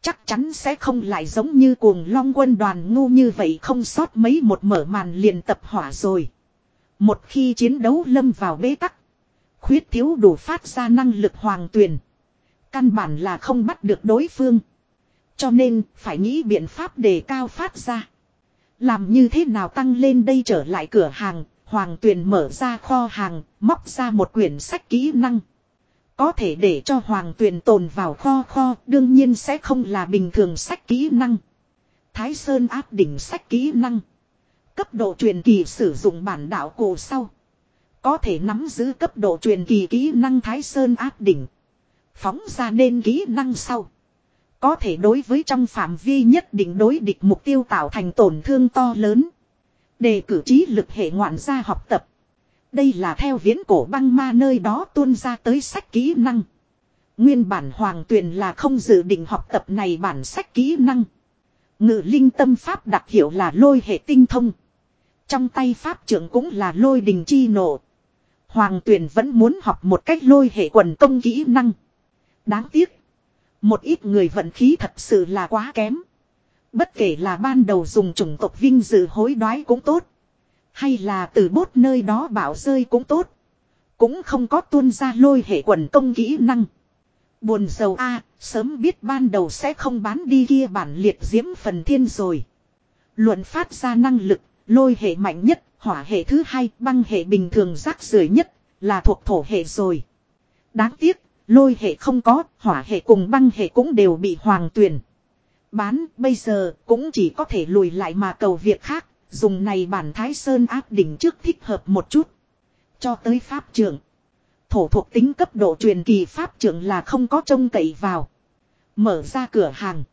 Chắc chắn sẽ không lại giống như cuồng long quân đoàn ngu như vậy không sót mấy một mở màn liền tập hỏa rồi. Một khi chiến đấu lâm vào bế tắc. Khuyết thiếu đủ phát ra năng lực hoàng tuyền. Căn bản là không bắt được đối phương. Cho nên phải nghĩ biện pháp đề cao phát ra. Làm như thế nào tăng lên đây trở lại cửa hàng, Hoàng tuyền mở ra kho hàng, móc ra một quyển sách kỹ năng. Có thể để cho hoàng tuyền tồn vào kho kho, đương nhiên sẽ không là bình thường sách kỹ năng. Thái Sơn áp đỉnh sách kỹ năng. Cấp độ truyền kỳ sử dụng bản đạo cổ sau. Có thể nắm giữ cấp độ truyền kỳ kỹ năng Thái Sơn áp đỉnh. Phóng ra nên kỹ năng sau. Có thể đối với trong phạm vi nhất định đối địch mục tiêu tạo thành tổn thương to lớn. Đề cử trí lực hệ ngoạn gia học tập. Đây là theo viễn cổ băng ma nơi đó tuôn ra tới sách kỹ năng. Nguyên bản hoàng tuyền là không dự định học tập này bản sách kỹ năng. Ngự linh tâm pháp đặc hiệu là lôi hệ tinh thông. Trong tay pháp trưởng cũng là lôi đình chi nộ. Hoàng tuyền vẫn muốn học một cách lôi hệ quần công kỹ năng. Đáng tiếc. Một ít người vận khí thật sự là quá kém. Bất kể là ban đầu dùng chủng tộc vinh dự hối đoái cũng tốt. Hay là từ bốt nơi đó bảo rơi cũng tốt. Cũng không có tuôn ra lôi hệ quần công kỹ năng. Buồn sầu a sớm biết ban đầu sẽ không bán đi kia bản liệt diễm phần thiên rồi. Luận phát ra năng lực, lôi hệ mạnh nhất, hỏa hệ thứ hai, băng hệ bình thường rác rưởi nhất, là thuộc thổ hệ rồi. Đáng tiếc, lôi hệ không có, hỏa hệ cùng băng hệ cũng đều bị hoàng tuyển. Bán, bây giờ, cũng chỉ có thể lùi lại mà cầu việc khác, dùng này bản thái sơn áp đỉnh trước thích hợp một chút. Cho tới pháp trưởng. Thổ thuộc tính cấp độ truyền kỳ pháp trưởng là không có trông cậy vào. Mở ra cửa hàng.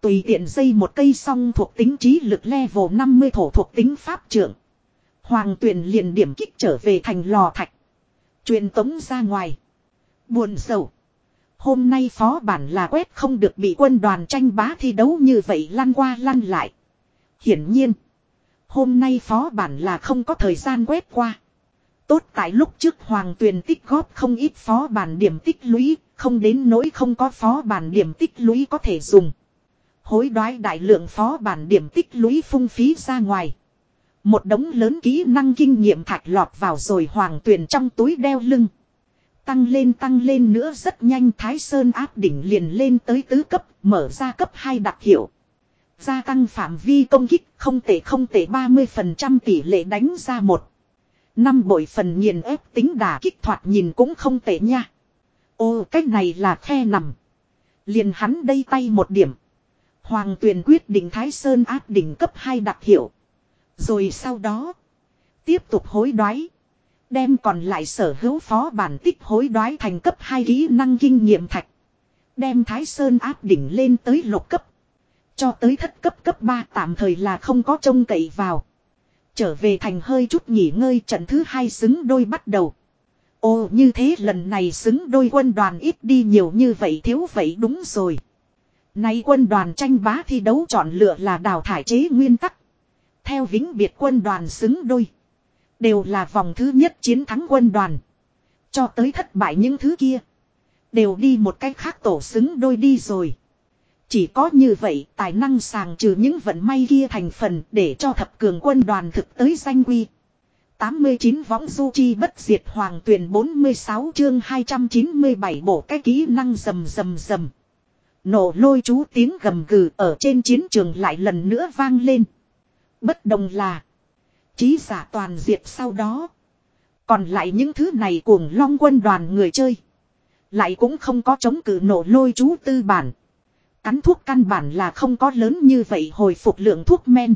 Tùy tiện dây một cây song thuộc tính trí lực level 50 thổ thuộc tính pháp trưởng. Hoàng tuyển liền điểm kích trở về thành lò thạch. Truyền tống ra ngoài. Buồn sầu. Hôm nay phó bản là quét không được bị quân đoàn tranh bá thi đấu như vậy lăn qua lăn lại. Hiển nhiên. Hôm nay phó bản là không có thời gian quét qua. Tốt tại lúc trước Hoàng Tuyền tích góp không ít phó bản điểm tích lũy, không đến nỗi không có phó bản điểm tích lũy có thể dùng. Hối đoái đại lượng phó bản điểm tích lũy phung phí ra ngoài. Một đống lớn kỹ năng kinh nghiệm thạch lọt vào rồi Hoàng Tuyền trong túi đeo lưng. Tăng lên tăng lên nữa rất nhanh Thái Sơn áp đỉnh liền lên tới tứ cấp, mở ra cấp 2 đặc hiệu. Gia tăng phạm vi công kích không tệ không tệ 30% tỷ lệ đánh ra một. Năm bội phần nghiền ép tính đả kích thoạt nhìn cũng không tệ nha. Ô cách này là khe nằm. Liền hắn đây tay một điểm. Hoàng tuyền quyết định Thái Sơn áp đỉnh cấp 2 đặc hiệu. Rồi sau đó. Tiếp tục hối đoái. Đem còn lại sở hữu phó bản tích hối đoái thành cấp 2 kỹ năng kinh nghiệm thạch. Đem Thái Sơn áp đỉnh lên tới lục cấp. Cho tới thất cấp cấp 3 tạm thời là không có trông cậy vào. Trở về thành hơi chút nghỉ ngơi trận thứ hai xứng đôi bắt đầu. Ồ như thế lần này xứng đôi quân đoàn ít đi nhiều như vậy thiếu vậy đúng rồi. Nay quân đoàn tranh bá thi đấu chọn lựa là đào thải chế nguyên tắc. Theo vĩnh biệt quân đoàn xứng đôi. Đều là vòng thứ nhất chiến thắng quân đoàn. Cho tới thất bại những thứ kia. Đều đi một cách khác tổ xứng đôi đi rồi. Chỉ có như vậy, tài năng sàng trừ những vận may kia thành phần để cho thập cường quân đoàn thực tới danh quy. 89 võng du chi bất diệt hoàng tuyển 46 chương 297 bộ cái kỹ năng rầm rầm rầm. Nổ lôi chú tiếng gầm gừ ở trên chiến trường lại lần nữa vang lên. Bất đồng là. Chí giả toàn diệt sau đó. Còn lại những thứ này cuồng long quân đoàn người chơi. Lại cũng không có chống cự nổ lôi chú tư bản. Cắn thuốc căn bản là không có lớn như vậy hồi phục lượng thuốc men.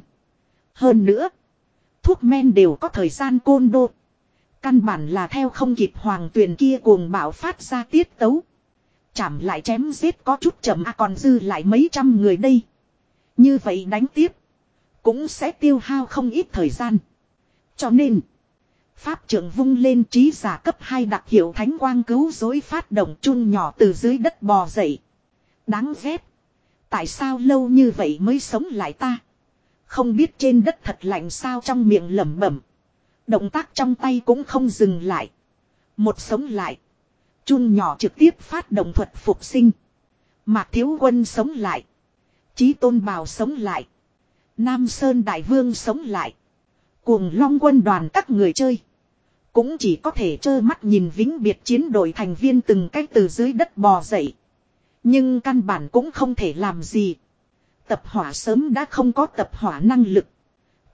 Hơn nữa. Thuốc men đều có thời gian côn đô. Căn bản là theo không kịp hoàng tuyền kia cuồng bạo phát ra tiết tấu. Chảm lại chém giết có chút chậm à còn dư lại mấy trăm người đây. Như vậy đánh tiếp. Cũng sẽ tiêu hao không ít thời gian. Cho nên. Pháp trưởng vung lên trí giả cấp 2 đặc hiệu thánh quang cứu dối phát động chun nhỏ từ dưới đất bò dậy. Đáng ghét. Tại sao lâu như vậy mới sống lại ta? Không biết trên đất thật lạnh sao trong miệng lẩm bẩm. Động tác trong tay cũng không dừng lại. Một sống lại. Chun nhỏ trực tiếp phát động thuật phục sinh. Mạc Thiếu Quân sống lại. Chí Tôn Bào sống lại. Nam Sơn Đại Vương sống lại. Cuồng long quân đoàn các người chơi. Cũng chỉ có thể trơ mắt nhìn vĩnh biệt chiến đội thành viên từng cách từ dưới đất bò dậy. Nhưng căn bản cũng không thể làm gì. Tập hỏa sớm đã không có tập hỏa năng lực.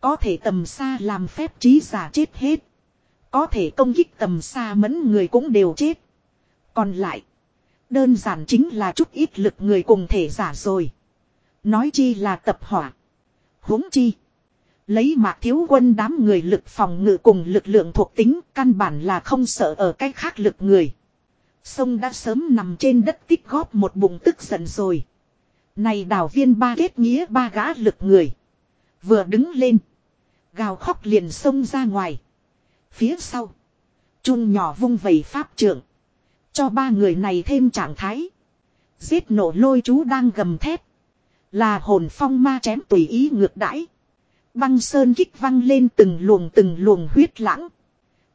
Có thể tầm xa làm phép trí giả chết hết. Có thể công kích tầm xa mẫn người cũng đều chết. Còn lại. Đơn giản chính là chút ít lực người cùng thể giả rồi. Nói chi là tập hỏa. huống chi. Lấy mạc thiếu quân đám người lực phòng ngự cùng lực lượng thuộc tính, căn bản là không sợ ở cách khác lực người. Sông đã sớm nằm trên đất tích góp một bụng tức giận rồi. Này đảo viên ba kết nghĩa ba gã lực người. Vừa đứng lên. Gào khóc liền sông ra ngoài. Phía sau. trung nhỏ vung vầy pháp trưởng. Cho ba người này thêm trạng thái. Giết nổ lôi chú đang gầm thép. Là hồn phong ma chém tùy ý ngược đãi. Băng sơn kích văng lên từng luồng từng luồng huyết lãng.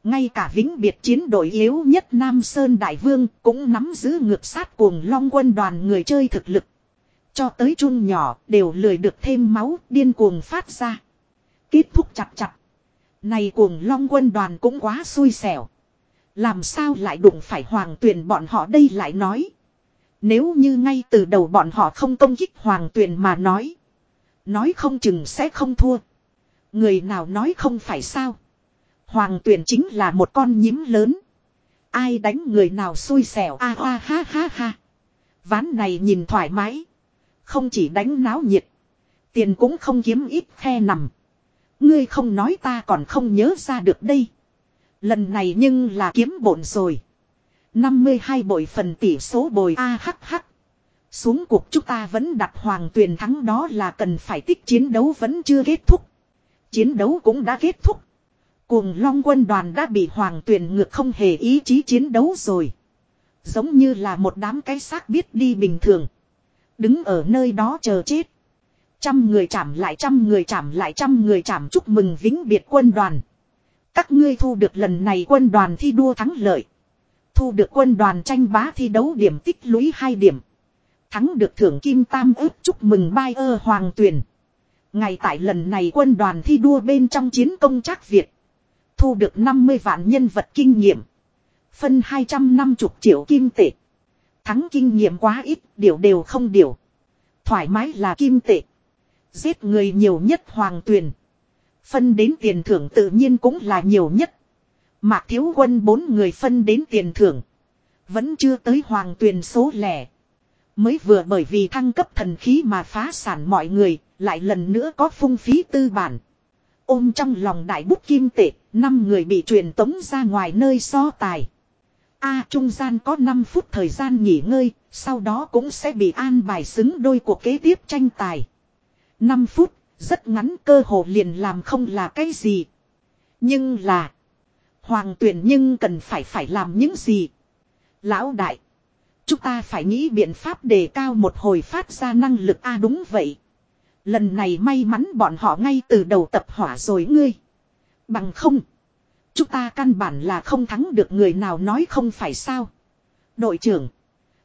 Ngay cả vĩnh biệt chiến đội yếu nhất Nam Sơn Đại Vương cũng nắm giữ ngược sát cuồng long quân đoàn người chơi thực lực. Cho tới chun nhỏ đều lười được thêm máu, điên cuồng phát ra. Kết thúc chặt chặt. Này cuồng long quân đoàn cũng quá xui xẻo. Làm sao lại đụng phải hoàng tuyền bọn họ đây lại nói. Nếu như ngay từ đầu bọn họ không công kích hoàng tuyền mà nói. Nói không chừng sẽ không thua. Người nào nói không phải sao. Hoàng tuyền chính là một con nhím lớn. Ai đánh người nào xui xẻo a à, ha ha ha. Ván này nhìn thoải mái. Không chỉ đánh náo nhiệt. Tiền cũng không kiếm ít khe nằm. Ngươi không nói ta còn không nhớ ra được đây. Lần này nhưng là kiếm bổn rồi. 52 bội phần tỷ số bồi A hắc hắc. Xuống cuộc chúng ta vẫn đặt hoàng tuyền thắng đó là cần phải tích chiến đấu vẫn chưa kết thúc. Chiến đấu cũng đã kết thúc. Cuồng long quân đoàn đã bị hoàng tuyền ngược không hề ý chí chiến đấu rồi. Giống như là một đám cái xác biết đi bình thường. Đứng ở nơi đó chờ chết. Trăm người chạm lại, trăm người chạm lại, trăm người chạm chúc mừng vĩnh biệt quân đoàn. Các ngươi thu được lần này quân đoàn thi đua thắng lợi. Thu được quân đoàn tranh bá thi đấu điểm tích lũy 2 điểm. Thắng được thưởng kim tam ước chúc mừng bai ơ hoàng tuyển. Ngày tại lần này quân đoàn thi đua bên trong chiến công chắc Việt. Thu được 50 vạn nhân vật kinh nghiệm. Phân 250 triệu kim tệ. Thắng kinh nghiệm quá ít, điều đều không điều. Thoải mái là kim tệ. Giết người nhiều nhất hoàng tuyền. Phân đến tiền thưởng tự nhiên cũng là nhiều nhất. Mạc thiếu quân bốn người phân đến tiền thưởng. Vẫn chưa tới hoàng tuyền số lẻ. Mới vừa bởi vì thăng cấp thần khí mà phá sản mọi người, lại lần nữa có phung phí tư bản. Ôm trong lòng đại bút kim tệ, năm người bị truyền tống ra ngoài nơi so tài. A trung gian có 5 phút thời gian nghỉ ngơi, sau đó cũng sẽ bị an bài xứng đôi cuộc kế tiếp tranh tài. 5 phút, rất ngắn cơ hồ liền làm không là cái gì. Nhưng là, hoàng tuyển nhưng cần phải phải làm những gì. Lão đại, chúng ta phải nghĩ biện pháp đề cao một hồi phát ra năng lực A đúng vậy. Lần này may mắn bọn họ ngay từ đầu tập hỏa rồi ngươi. Bằng không. Chúng ta căn bản là không thắng được người nào nói không phải sao. Đội trưởng.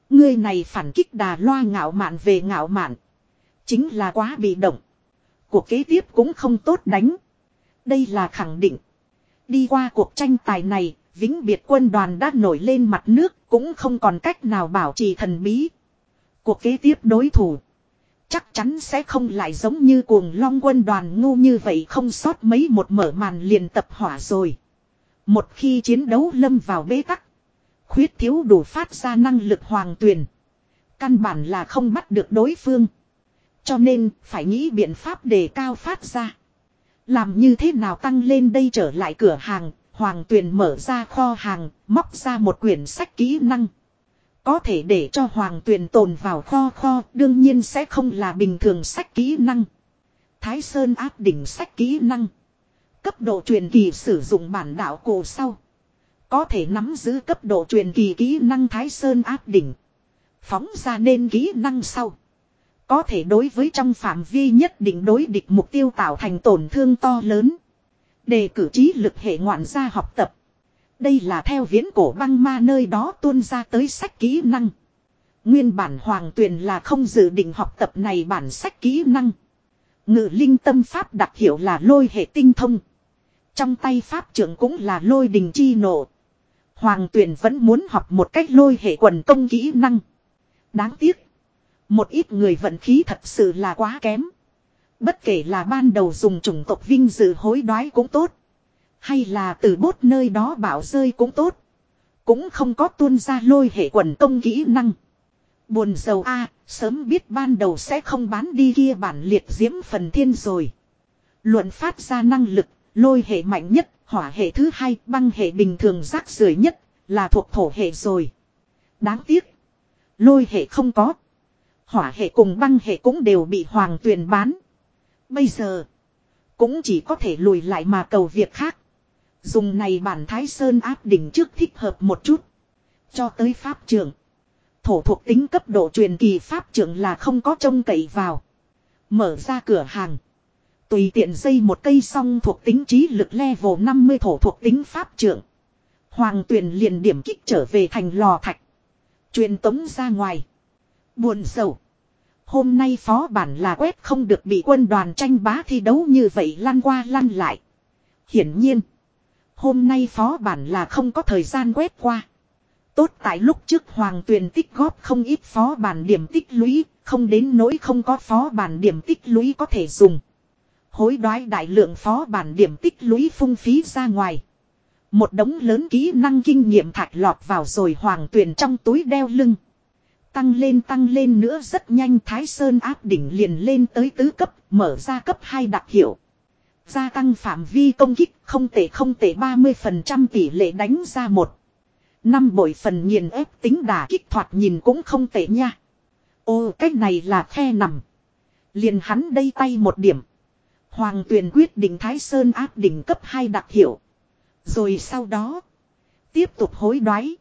Ngươi này phản kích đà loa ngạo mạn về ngạo mạn. Chính là quá bị động. Cuộc kế tiếp cũng không tốt đánh. Đây là khẳng định. Đi qua cuộc tranh tài này, vĩnh biệt quân đoàn đã nổi lên mặt nước cũng không còn cách nào bảo trì thần bí. Cuộc kế tiếp đối thủ. Chắc chắn sẽ không lại giống như cuồng long quân đoàn ngu như vậy không sót mấy một mở màn liền tập hỏa rồi. Một khi chiến đấu lâm vào bế tắc. Khuyết thiếu đủ phát ra năng lực hoàng tuyền. Căn bản là không bắt được đối phương. Cho nên phải nghĩ biện pháp đề cao phát ra. Làm như thế nào tăng lên đây trở lại cửa hàng. Hoàng tuyền mở ra kho hàng, móc ra một quyển sách kỹ năng. Có thể để cho hoàng tuyền tồn vào kho kho, đương nhiên sẽ không là bình thường sách kỹ năng. Thái Sơn áp đỉnh sách kỹ năng. Cấp độ truyền kỳ sử dụng bản đạo cổ sau. Có thể nắm giữ cấp độ truyền kỳ kỹ năng Thái Sơn áp đỉnh. Phóng ra nên kỹ năng sau. Có thể đối với trong phạm vi nhất định đối địch mục tiêu tạo thành tổn thương to lớn. Đề cử trí lực hệ ngoạn gia học tập. Đây là theo viễn cổ băng ma nơi đó tuôn ra tới sách kỹ năng. Nguyên bản hoàng tuyền là không dự định học tập này bản sách kỹ năng. Ngự linh tâm pháp đặc hiệu là lôi hệ tinh thông. Trong tay pháp trưởng cũng là lôi đình chi nộ. Hoàng tuyển vẫn muốn học một cách lôi hệ quần công kỹ năng. Đáng tiếc. Một ít người vận khí thật sự là quá kém. Bất kể là ban đầu dùng chủng tộc vinh dự hối đoái cũng tốt. Hay là từ bốt nơi đó bảo rơi cũng tốt. Cũng không có tuôn ra lôi hệ quần công kỹ năng. Buồn dầu a sớm biết ban đầu sẽ không bán đi kia bản liệt diễm phần thiên rồi. Luận phát ra năng lực, lôi hệ mạnh nhất, hỏa hệ thứ hai, băng hệ bình thường rác rưởi nhất, là thuộc thổ hệ rồi. Đáng tiếc. Lôi hệ không có. Hỏa hệ cùng băng hệ cũng đều bị hoàng tuyền bán. Bây giờ. Cũng chỉ có thể lùi lại mà cầu việc khác. Dùng này bản thái sơn áp đỉnh trước thích hợp một chút. Cho tới pháp trưởng. Thổ thuộc tính cấp độ truyền kỳ pháp trưởng là không có trông cậy vào. Mở ra cửa hàng. Tùy tiện dây một cây song thuộc tính trí lực level 50 thổ thuộc tính pháp trưởng. Hoàng tuyền liền điểm kích trở về thành lò thạch. Truyền tống ra ngoài. Buồn sầu. Hôm nay phó bản là quét không được bị quân đoàn tranh bá thi đấu như vậy lăn qua lăn lại. Hiển nhiên. Hôm nay phó bản là không có thời gian quét qua. Tốt tại lúc trước Hoàng Tuyền tích góp không ít phó bản điểm tích lũy, không đến nỗi không có phó bản điểm tích lũy có thể dùng. Hối đoái đại lượng phó bản điểm tích lũy phung phí ra ngoài. Một đống lớn kỹ năng kinh nghiệm thạch lọt vào rồi Hoàng Tuyền trong túi đeo lưng. Tăng lên tăng lên nữa rất nhanh Thái Sơn áp đỉnh liền lên tới tứ cấp, mở ra cấp 2 đặc hiệu. Gia tăng phạm vi công kích không tệ không tệ 30% tỷ lệ đánh ra một. Năm bội phần nghiền ép tính đả kích thoạt nhìn cũng không tệ nha. Ô cách này là khe nằm. Liền hắn đây tay một điểm. Hoàng tuyền quyết định Thái Sơn áp đỉnh cấp 2 đặc hiệu. Rồi sau đó. Tiếp tục hối đoái.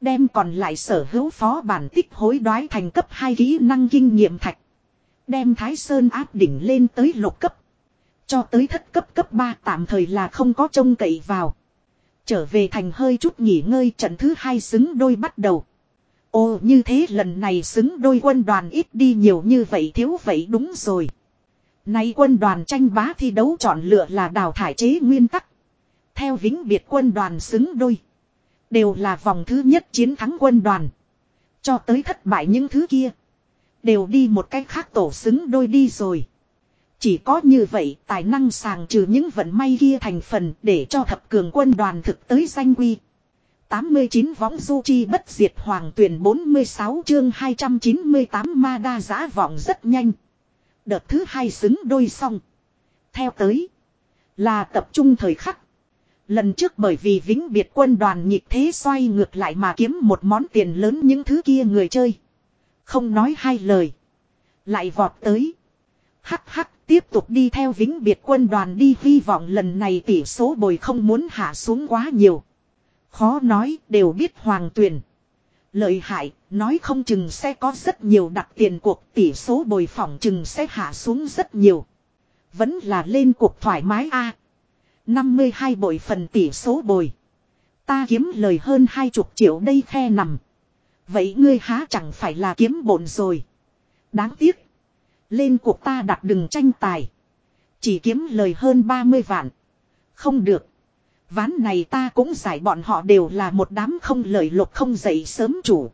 Đem còn lại sở hữu phó bản tích hối đoái thành cấp 2 kỹ năng kinh nghiệm thạch. Đem Thái Sơn áp đỉnh lên tới lục cấp. Cho tới thất cấp cấp 3 tạm thời là không có trông cậy vào. Trở về thành hơi chút nghỉ ngơi trận thứ hai xứng đôi bắt đầu. Ồ, như thế lần này xứng đôi quân đoàn ít đi nhiều như vậy thiếu vậy đúng rồi. Nay quân đoàn tranh bá thi đấu chọn lựa là đào thải chế nguyên tắc. Theo vĩnh biệt quân đoàn xứng đôi. Đều là vòng thứ nhất chiến thắng quân đoàn. Cho tới thất bại những thứ kia. Đều đi một cách khác tổ xứng đôi đi rồi. Chỉ có như vậy, tài năng sàng trừ những vận may kia thành phần để cho thập cường quân đoàn thực tới danh quy. 89 võng du chi bất diệt hoàng tuyển 46 chương 298 ma đa giã vọng rất nhanh. Đợt thứ hai xứng đôi xong. Theo tới. Là tập trung thời khắc. Lần trước bởi vì vĩnh biệt quân đoàn nhịp thế xoay ngược lại mà kiếm một món tiền lớn những thứ kia người chơi. Không nói hai lời. Lại vọt tới. Hắc hắc tiếp tục đi theo vĩnh biệt quân đoàn đi hy vọng lần này tỷ số bồi không muốn hạ xuống quá nhiều. Khó nói đều biết hoàng tuyển. Lợi hại, nói không chừng sẽ có rất nhiều đặc tiền cuộc tỷ số bồi phỏng chừng sẽ hạ xuống rất nhiều. Vẫn là lên cuộc thoải mái a 52 bội phần tỷ số bồi. Ta kiếm lời hơn hai chục triệu đây khe nằm. Vậy ngươi há chẳng phải là kiếm bổn rồi. Đáng tiếc. Lên cuộc ta đặt đừng tranh tài. Chỉ kiếm lời hơn 30 vạn. Không được. Ván này ta cũng giải bọn họ đều là một đám không lời lục không dậy sớm chủ.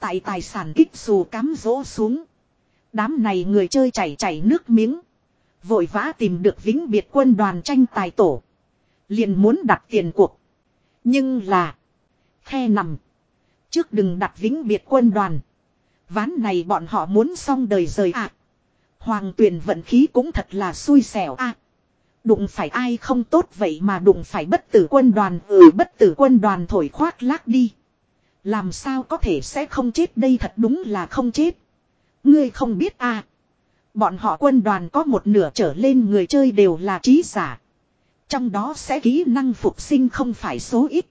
Tại tài sản kích xù cám rỗ xuống. Đám này người chơi chảy chảy nước miếng. Vội vã tìm được vĩnh biệt quân đoàn tranh tài tổ. Liền muốn đặt tiền cuộc. Nhưng là. Khe nằm. Trước đừng đặt vĩnh biệt quân đoàn. Ván này bọn họ muốn xong đời rời ạ. À. Hoàng tuyền vận khí cũng thật là xui xẻo a. đụng phải ai không tốt vậy mà đụng phải bất tử quân đoàn ừ bất tử quân đoàn thổi khoác lác đi. Làm sao có thể sẽ không chết đây thật đúng là không chết. Ngươi không biết a Bọn họ quân đoàn có một nửa trở lên người chơi đều là trí giả. Trong đó sẽ kỹ năng phục sinh không phải số ít.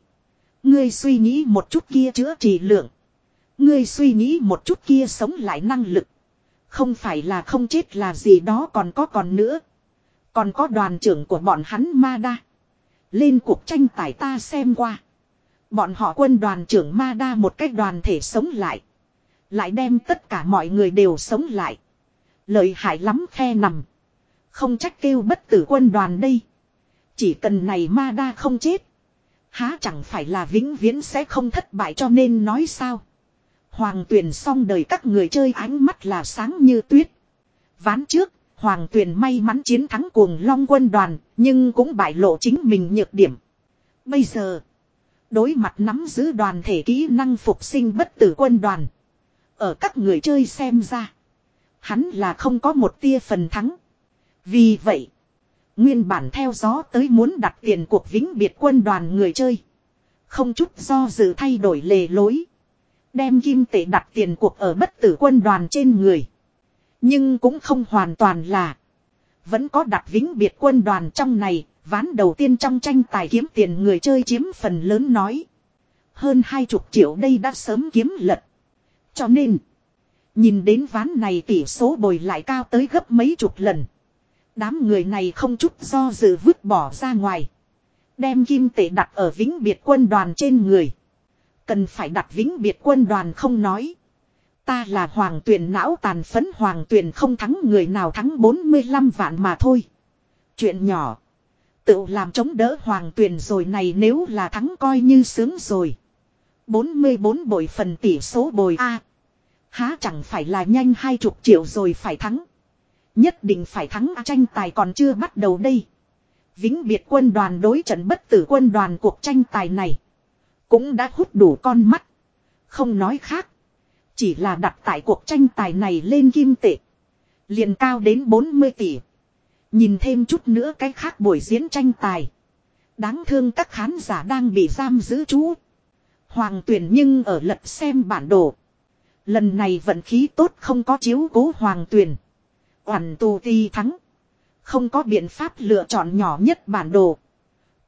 Ngươi suy nghĩ một chút kia chữa trị lượng. Ngươi suy nghĩ một chút kia sống lại năng lực. Không phải là không chết là gì đó còn có còn nữa. Còn có đoàn trưởng của bọn hắn ma đa. Lên cuộc tranh tài ta xem qua. Bọn họ quân đoàn trưởng ma đa một cách đoàn thể sống lại. Lại đem tất cả mọi người đều sống lại. Lợi hại lắm khe nằm. Không trách kêu bất tử quân đoàn đây. Chỉ cần này ma đa không chết. Há chẳng phải là vĩnh viễn sẽ không thất bại cho nên nói sao. Hoàng tuyển xong đời các người chơi ánh mắt là sáng như tuyết. Ván trước, Hoàng Tuyền may mắn chiến thắng cuồng long quân đoàn, nhưng cũng bại lộ chính mình nhược điểm. Bây giờ, đối mặt nắm giữ đoàn thể kỹ năng phục sinh bất tử quân đoàn. Ở các người chơi xem ra, hắn là không có một tia phần thắng. Vì vậy, nguyên bản theo gió tới muốn đặt tiền cuộc vĩnh biệt quân đoàn người chơi. Không chút do dự thay đổi lề lối. Đem kim tệ đặt tiền cuộc ở bất tử quân đoàn trên người. Nhưng cũng không hoàn toàn là. Vẫn có đặt vĩnh biệt quân đoàn trong này, ván đầu tiên trong tranh tài kiếm tiền người chơi chiếm phần lớn nói. Hơn hai chục triệu đây đã sớm kiếm lật. Cho nên, nhìn đến ván này tỷ số bồi lại cao tới gấp mấy chục lần. Đám người này không chút do dự vứt bỏ ra ngoài. Đem kim tệ đặt ở vĩnh biệt quân đoàn trên người. Cần phải đặt vĩnh biệt quân đoàn không nói. Ta là hoàng tuyển não tàn phấn, hoàng tuyển không thắng, người nào thắng 45 vạn mà thôi. Chuyện nhỏ. Tự làm chống đỡ hoàng tuyển rồi này nếu là thắng coi như sướng rồi. 44 bội phần tỷ số bồi A. Há chẳng phải là nhanh hai chục triệu rồi phải thắng. Nhất định phải thắng tranh tài còn chưa bắt đầu đây. Vĩnh biệt quân đoàn đối trận bất tử quân đoàn cuộc tranh tài này. Cũng đã hút đủ con mắt. Không nói khác. Chỉ là đặt tại cuộc tranh tài này lên kim tệ. liền cao đến 40 tỷ. Nhìn thêm chút nữa cái khác buổi diễn tranh tài. Đáng thương các khán giả đang bị giam giữ chú. Hoàng tuyển nhưng ở lật xem bản đồ. Lần này vận khí tốt không có chiếu cố hoàng tuyển. Oản tù ti thắng. Không có biện pháp lựa chọn nhỏ nhất bản đồ.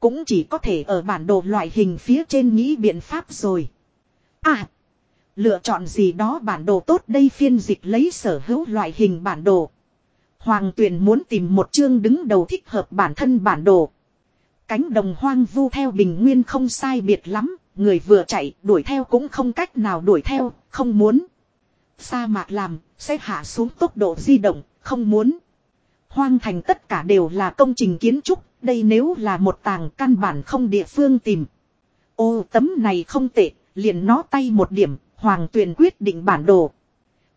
Cũng chỉ có thể ở bản đồ loại hình phía trên nghĩ biện pháp rồi. À! Lựa chọn gì đó bản đồ tốt đây phiên dịch lấy sở hữu loại hình bản đồ. Hoàng tuyển muốn tìm một chương đứng đầu thích hợp bản thân bản đồ. Cánh đồng hoang vu theo bình nguyên không sai biệt lắm, người vừa chạy đuổi theo cũng không cách nào đuổi theo, không muốn. Sa mạc làm, sẽ hạ xuống tốc độ di động, không muốn. Hoang thành tất cả đều là công trình kiến trúc, đây nếu là một tàng căn bản không địa phương tìm. Ô tấm này không tệ, liền nó tay một điểm, hoàng tuyền quyết định bản đồ.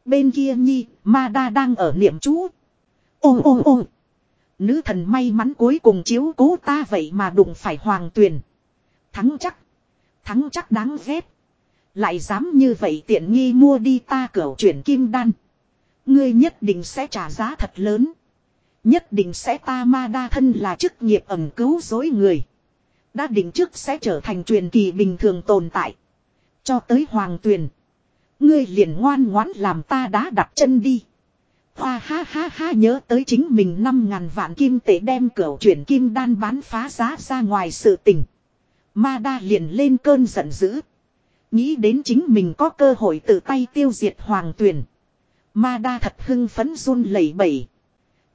Bên kia nhi, ma đa đang ở niệm chú. Ô ô ô. Nữ thần may mắn cuối cùng chiếu cố ta vậy mà đụng phải hoàng tuyền. Thắng chắc. Thắng chắc đáng ghét. Lại dám như vậy tiện nghi mua đi ta cửa chuyển kim đan. Ngươi nhất định sẽ trả giá thật lớn. Nhất định sẽ ta ma đa thân là chức nghiệp ẩm cứu dối người. Đã định trước sẽ trở thành truyền kỳ bình thường tồn tại. Cho tới hoàng tuyền. Ngươi liền ngoan ngoãn làm ta đã đặt chân đi. Hoa ha ha ha nhớ tới chính mình năm ngàn vạn kim tệ đem cửa chuyển kim đan bán phá giá ra ngoài sự tình. Ma đa liền lên cơn giận dữ. Nghĩ đến chính mình có cơ hội tự tay tiêu diệt hoàng tuyền. Ma đa thật hưng phấn run lẩy bẩy.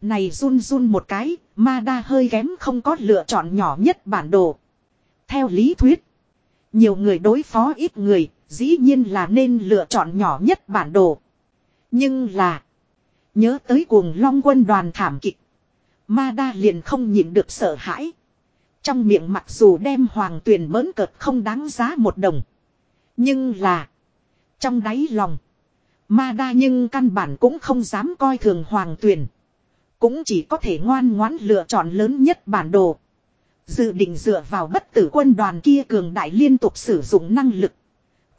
Này run run một cái, ma đa hơi kém không có lựa chọn nhỏ nhất bản đồ. Theo lý thuyết, nhiều người đối phó ít người, dĩ nhiên là nên lựa chọn nhỏ nhất bản đồ. Nhưng là, nhớ tới cuồng long quân đoàn thảm kịch. Ma đa liền không nhịn được sợ hãi. Trong miệng mặc dù đem hoàng tuyền bỡn cợt không đáng giá một đồng. Nhưng là, trong đáy lòng, ma đa nhưng căn bản cũng không dám coi thường hoàng tuyền. Cũng chỉ có thể ngoan ngoãn lựa chọn lớn nhất bản đồ. Dự định dựa vào bất tử quân đoàn kia cường đại liên tục sử dụng năng lực.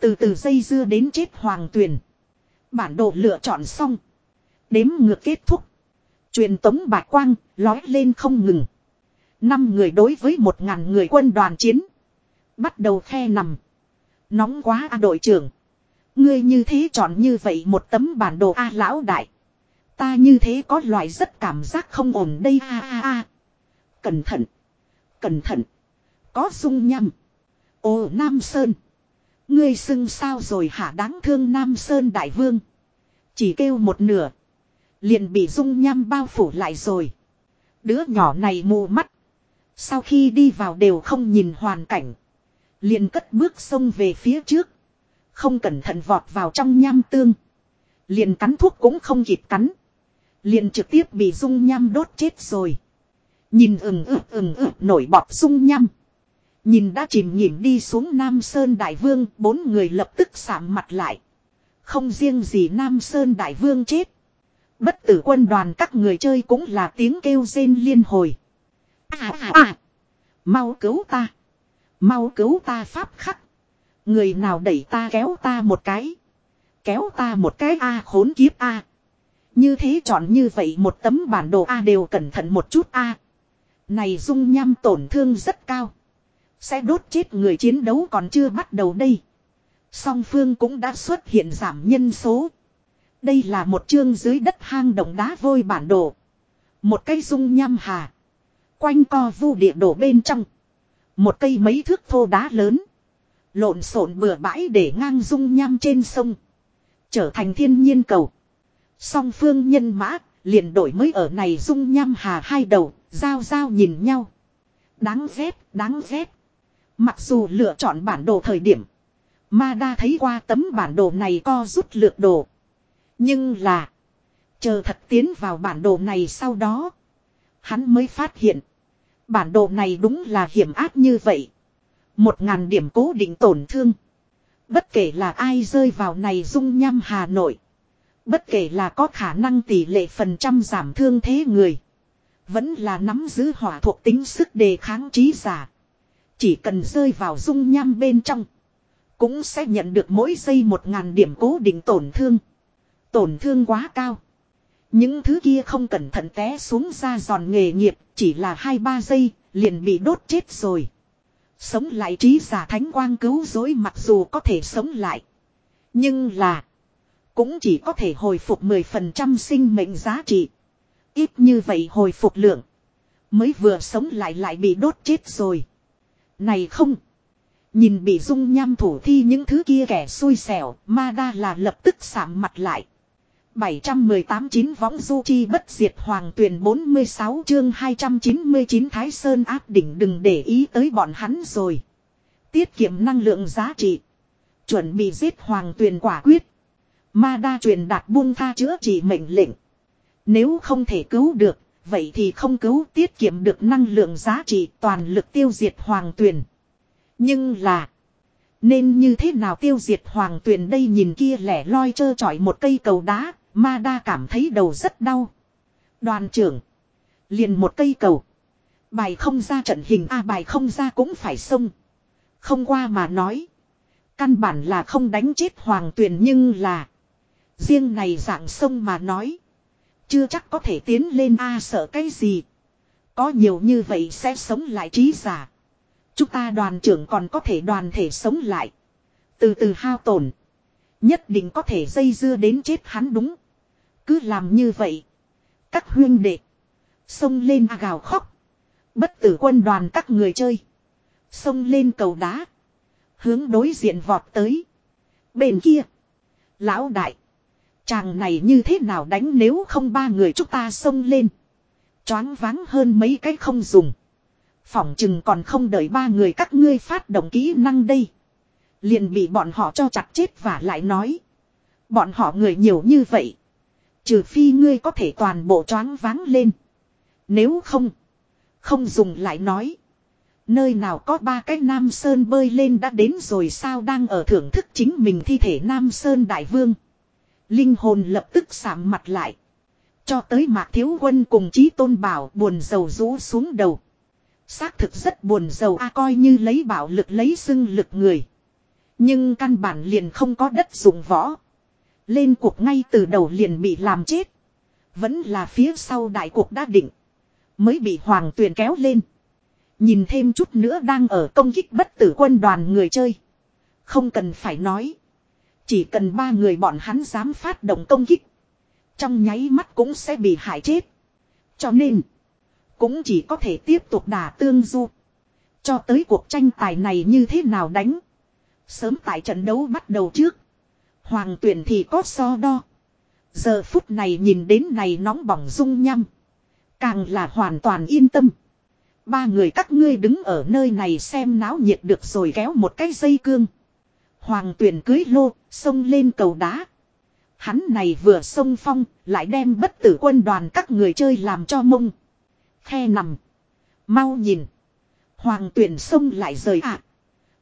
Từ từ dây dưa đến chết hoàng tuyền. Bản đồ lựa chọn xong. Đếm ngược kết thúc. Truyền tống bạc quang, lói lên không ngừng. Năm người đối với một ngàn người quân đoàn chiến. Bắt đầu khe nằm. Nóng quá a đội trưởng. Ngươi như thế chọn như vậy một tấm bản đồ a lão đại. Ta như thế có loại rất cảm giác không ổn đây, a a a. Cẩn thận. Cẩn thận. Có dung nhầm. Ồ Nam Sơn. Ngươi xưng sao rồi hả đáng thương Nam Sơn Đại Vương. Chỉ kêu một nửa. Liền bị dung nham bao phủ lại rồi. Đứa nhỏ này mù mắt. Sau khi đi vào đều không nhìn hoàn cảnh. Liền cất bước xông về phía trước. Không cẩn thận vọt vào trong nham tương. Liền cắn thuốc cũng không kịp cắn. Liền trực tiếp bị dung nham đốt chết rồi. Nhìn ừng ực ừng ực nổi bọt dung nham. Nhìn đã chìm nhìm đi xuống Nam Sơn Đại Vương, bốn người lập tức sạm mặt lại. Không riêng gì Nam Sơn Đại Vương chết. Bất tử quân đoàn các người chơi cũng là tiếng kêu rên liên hồi. À à à. Mau cứu ta. Mau cứu ta pháp khắc. Người nào đẩy ta kéo ta một cái. Kéo ta một cái A khốn kiếp A. Như thế chọn như vậy một tấm bản đồ A đều cẩn thận một chút A. Này dung nham tổn thương rất cao. Sẽ đốt chết người chiến đấu còn chưa bắt đầu đây. Song phương cũng đã xuất hiện giảm nhân số. Đây là một chương dưới đất hang động đá vôi bản đồ. Một cây dung nham hà. Quanh co vu địa đổ bên trong. Một cây mấy thước thô đá lớn. Lộn xộn bừa bãi để ngang dung nham trên sông. Trở thành thiên nhiên cầu. Song phương nhân mã liền đổi mới ở này dung nham hà hai đầu. Giao giao nhìn nhau. Đáng ghét, đáng ghét. Mặc dù lựa chọn bản đồ thời điểm. Ma đa thấy qua tấm bản đồ này co rút lược đồ. Nhưng là. Chờ thật tiến vào bản đồ này sau đó. Hắn mới phát hiện. Bản đồ này đúng là hiểm ác như vậy. Một ngàn điểm cố định tổn thương. Bất kể là ai rơi vào này dung nham Hà Nội. Bất kể là có khả năng tỷ lệ phần trăm giảm thương thế người. Vẫn là nắm giữ hỏa thuộc tính sức đề kháng trí giả. Chỉ cần rơi vào dung nham bên trong. Cũng sẽ nhận được mỗi giây một ngàn điểm cố định tổn thương. Tổn thương quá cao. Những thứ kia không cẩn thận té xuống ra giòn nghề nghiệp, chỉ là 2-3 giây, liền bị đốt chết rồi. Sống lại trí giả thánh quang cứu dối mặc dù có thể sống lại. Nhưng là, cũng chỉ có thể hồi phục 10% sinh mệnh giá trị. Ít như vậy hồi phục lượng. Mới vừa sống lại lại bị đốt chết rồi. Này không. Nhìn bị dung nham thủ thi những thứ kia kẻ xui xẻo, ma đa là lập tức sạm mặt lại. 718 chín võng du chi bất diệt hoàng tuyển 46 chương 299 Thái Sơn áp đỉnh đừng để ý tới bọn hắn rồi. Tiết kiệm năng lượng giá trị. Chuẩn bị giết hoàng tuyển quả quyết. Ma đa truyền đạt buông tha chữa trị mệnh lệnh. Nếu không thể cứu được, vậy thì không cứu tiết kiệm được năng lượng giá trị toàn lực tiêu diệt hoàng Tuyền. Nhưng là... Nên như thế nào tiêu diệt hoàng Tuyền đây nhìn kia lẻ loi trơ trọi một cây cầu đá, Ma đa cảm thấy đầu rất đau. Đoàn trưởng. Liền một cây cầu. Bài không ra trận hình A bài không ra cũng phải xông. Không qua mà nói. Căn bản là không đánh chết hoàng tuyền nhưng là. Riêng này dạng sông mà nói. Chưa chắc có thể tiến lên A sợ cái gì. Có nhiều như vậy sẽ sống lại trí giả. Chúng ta đoàn trưởng còn có thể đoàn thể sống lại. Từ từ hao tổn. Nhất định có thể dây dưa đến chết hắn đúng. Cứ làm như vậy. Các huyên đệ. Xông lên à gào khóc. Bất tử quân đoàn các người chơi. Xông lên cầu đá. Hướng đối diện vọt tới. Bên kia. Lão đại. Chàng này như thế nào đánh nếu không ba người chúng ta xông lên. Choáng váng hơn mấy cái không dùng. Phỏng chừng còn không đợi ba người các ngươi phát động kỹ năng đây. Liền bị bọn họ cho chặt chết và lại nói. Bọn họ người nhiều như vậy. Trừ phi ngươi có thể toàn bộ choáng váng lên. Nếu không. Không dùng lại nói. Nơi nào có ba cái Nam Sơn bơi lên đã đến rồi sao đang ở thưởng thức chính mình thi thể Nam Sơn Đại Vương. Linh hồn lập tức sạm mặt lại. Cho tới Mạc Thiếu Quân cùng Chí Tôn Bảo buồn rầu rũ xuống đầu. Xác thực rất buồn rầu a, coi như lấy bảo lực lấy xưng lực người. Nhưng căn bản liền không có đất dùng võ. Lên cuộc ngay từ đầu liền bị làm chết. Vẫn là phía sau đại cuộc đã định. Mới bị hoàng tuyền kéo lên. Nhìn thêm chút nữa đang ở công kích bất tử quân đoàn người chơi. Không cần phải nói. Chỉ cần ba người bọn hắn dám phát động công kích. Trong nháy mắt cũng sẽ bị hại chết. Cho nên. Cũng chỉ có thể tiếp tục đả tương du. Cho tới cuộc tranh tài này như thế nào đánh. Sớm tại trận đấu bắt đầu trước. Hoàng tuyển thì có so đo. Giờ phút này nhìn đến này nóng bỏng rung nhăm. Càng là hoàn toàn yên tâm. Ba người các ngươi đứng ở nơi này xem náo nhiệt được rồi kéo một cái dây cương. Hoàng tuyển cưới lô, xông lên cầu đá. Hắn này vừa xông phong, lại đem bất tử quân đoàn các người chơi làm cho mông. Khe nằm. Mau nhìn. Hoàng tuyển xông lại rời ạ.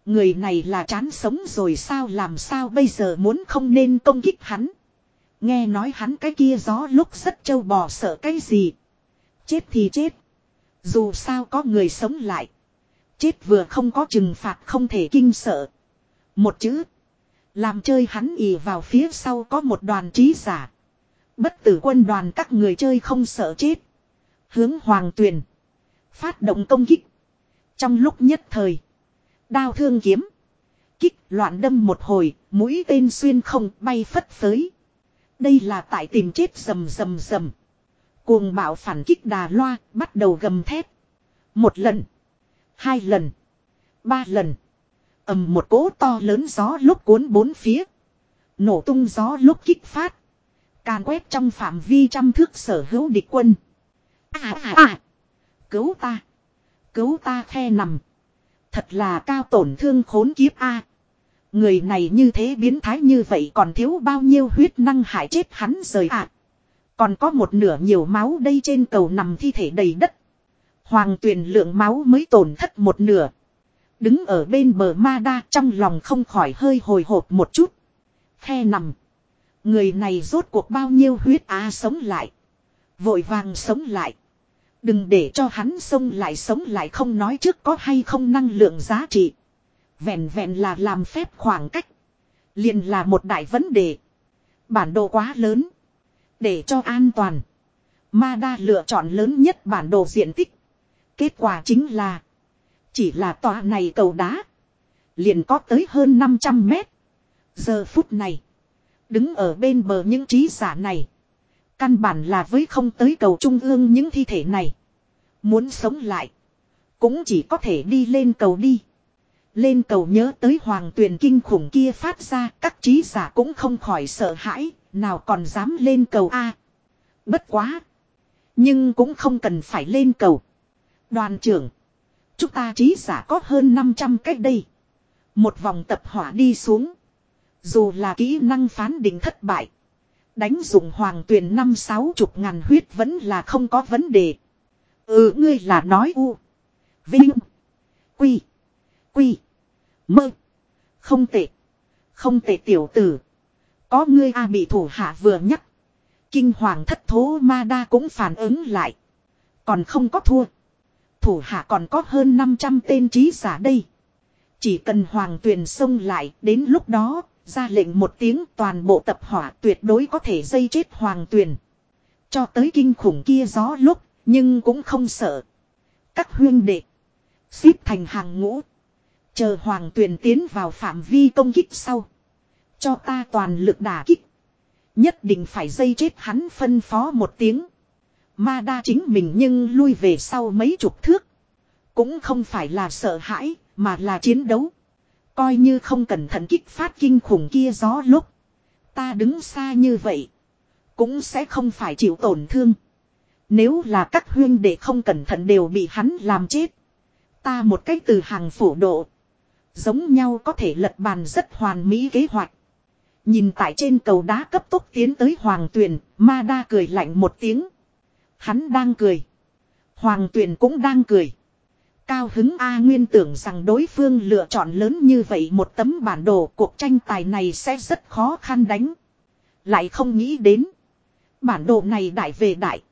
Người này là chán sống rồi sao làm sao bây giờ muốn không nên công kích hắn. Nghe nói hắn cái kia gió lúc rất trâu bò sợ cái gì. Chết thì chết. Dù sao có người sống lại. Chết vừa không có trừng phạt không thể kinh sợ. Một chữ. Làm chơi hắn ì vào phía sau có một đoàn trí giả. Bất tử quân đoàn các người chơi không sợ chết. Hướng hoàng tuyền. Phát động công kích. Trong lúc nhất thời. Đao thương kiếm. Kích loạn đâm một hồi. Mũi tên xuyên không bay phất phới. Đây là tại tìm chết rầm rầm rầm. Cuồng bạo phản kích đà loa bắt đầu gầm thép. Một lần. Hai lần. Ba lần ầm một cỗ to lớn gió lúc cuốn bốn phía. Nổ tung gió lúc kích phát. Càn quét trong phạm vi trăm thước sở hữu địch quân. À à à. Cứu ta. Cứu ta khe nằm. Thật là cao tổn thương khốn kiếp a. Người này như thế biến thái như vậy còn thiếu bao nhiêu huyết năng hại chết hắn rời ạ. À. Còn có một nửa nhiều máu đây trên cầu nằm thi thể đầy đất. Hoàng tuyền lượng máu mới tổn thất một nửa. Đứng ở bên bờ ma đa trong lòng không khỏi hơi hồi hộp một chút. Khe nằm. Người này rốt cuộc bao nhiêu huyết á sống lại. Vội vàng sống lại. Đừng để cho hắn sống lại sống lại không nói trước có hay không năng lượng giá trị. Vẹn vẹn là làm phép khoảng cách. liền là một đại vấn đề. Bản đồ quá lớn. Để cho an toàn. Ma đa lựa chọn lớn nhất bản đồ diện tích. Kết quả chính là. Chỉ là tòa này cầu đá. Liền có tới hơn 500 mét. Giờ phút này. Đứng ở bên bờ những trí giả này. Căn bản là với không tới cầu trung ương những thi thể này. Muốn sống lại. Cũng chỉ có thể đi lên cầu đi. Lên cầu nhớ tới hoàng tuyền kinh khủng kia phát ra, các trí giả cũng không khỏi sợ hãi. Nào còn dám lên cầu A. bất quá. Nhưng cũng không cần phải lên cầu. Đoàn trưởng. Chúng ta trí giả có hơn 500 cách đây. Một vòng tập hỏa đi xuống. Dù là kỹ năng phán định thất bại. Đánh dùng hoàng tuyền năm sáu chục ngàn huyết vẫn là không có vấn đề. Ừ ngươi là nói u. Vinh. Quy. Quy. Mơ. Không tệ. Không tệ tiểu tử. Có ngươi a bị thủ hạ vừa nhắc. Kinh hoàng thất thố ma đa cũng phản ứng lại. Còn không có thua. Thủ hạ còn có hơn 500 tên trí giả đây. Chỉ cần hoàng tuyền xông lại đến lúc đó ra lệnh một tiếng toàn bộ tập hỏa tuyệt đối có thể dây chết hoàng tuyền. Cho tới kinh khủng kia gió lúc, nhưng cũng không sợ. Các huyên đệ. Xếp thành hàng ngũ. Chờ hoàng tuyền tiến vào phạm vi công kích sau. Cho ta toàn lực đả kích. Nhất định phải dây chết hắn phân phó một tiếng. Ma đa chính mình nhưng lui về sau mấy chục thước. Cũng không phải là sợ hãi, mà là chiến đấu. Coi như không cẩn thận kích phát kinh khủng kia gió lúc. Ta đứng xa như vậy. Cũng sẽ không phải chịu tổn thương. Nếu là các huyên đệ không cẩn thận đều bị hắn làm chết. Ta một cách từ hàng phủ độ. Giống nhau có thể lật bàn rất hoàn mỹ kế hoạch. Nhìn tại trên cầu đá cấp tốc tiến tới Hoàng Tuyền, Ma Đa cười lạnh một tiếng. Hắn đang cười. Hoàng Tuyền cũng đang cười. Cao hứng A Nguyên tưởng rằng đối phương lựa chọn lớn như vậy một tấm bản đồ, cuộc tranh tài này sẽ rất khó khăn đánh. Lại không nghĩ đến. Bản đồ này đại về đại.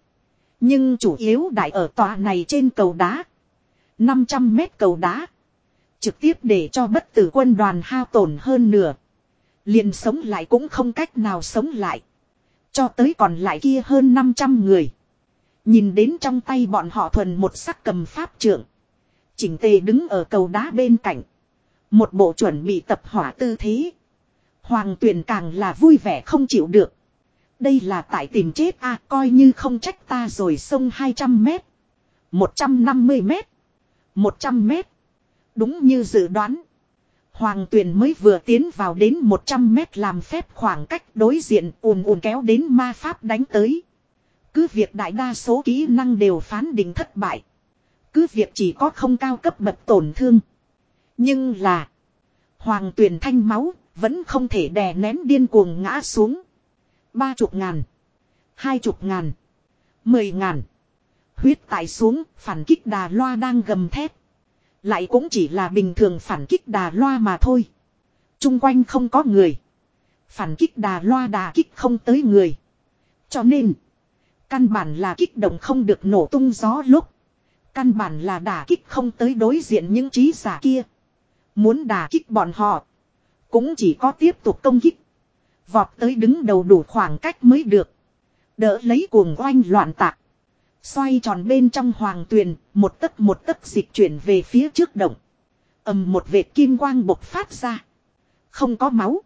Nhưng chủ yếu đại ở tòa này trên cầu đá. 500 mét cầu đá. Trực tiếp để cho bất tử quân đoàn hao tổn hơn nửa. Liền sống lại cũng không cách nào sống lại. Cho tới còn lại kia hơn 500 người. Nhìn đến trong tay bọn họ thuần một sắc cầm pháp trưởng. Chỉnh tề đứng ở cầu đá bên cạnh. Một bộ chuẩn bị tập hỏa tư thế. Hoàng tuyển càng là vui vẻ không chịu được. Đây là tại tìm chết a, coi như không trách ta rồi sông 200 mét. 150 mét. 100 mét. Đúng như dự đoán. Hoàng tuyển mới vừa tiến vào đến 100 mét làm phép khoảng cách đối diện ùn ùn kéo đến ma pháp đánh tới. Cứ việc đại đa số kỹ năng đều phán định thất bại. Cứ việc chỉ có không cao cấp bậc tổn thương. Nhưng là. Hoàng tuyển thanh máu. Vẫn không thể đè nén điên cuồng ngã xuống. Ba chục ngàn. Hai chục ngàn. Mười ngàn. Huyết tại xuống. Phản kích đà loa đang gầm thét. Lại cũng chỉ là bình thường phản kích đà loa mà thôi. Trung quanh không có người. Phản kích đà loa đà kích không tới người. Cho nên. Căn bản là kích động không được nổ tung gió lúc. Căn bản là đả kích không tới đối diện những trí giả kia. Muốn đả kích bọn họ. Cũng chỉ có tiếp tục công kích. Vọt tới đứng đầu đủ khoảng cách mới được. Đỡ lấy cuồng oanh loạn tạc. Xoay tròn bên trong hoàng tuyền, một tấc một tấc dịch chuyển về phía trước động. ầm một vệt kim quang bộc phát ra. Không có máu.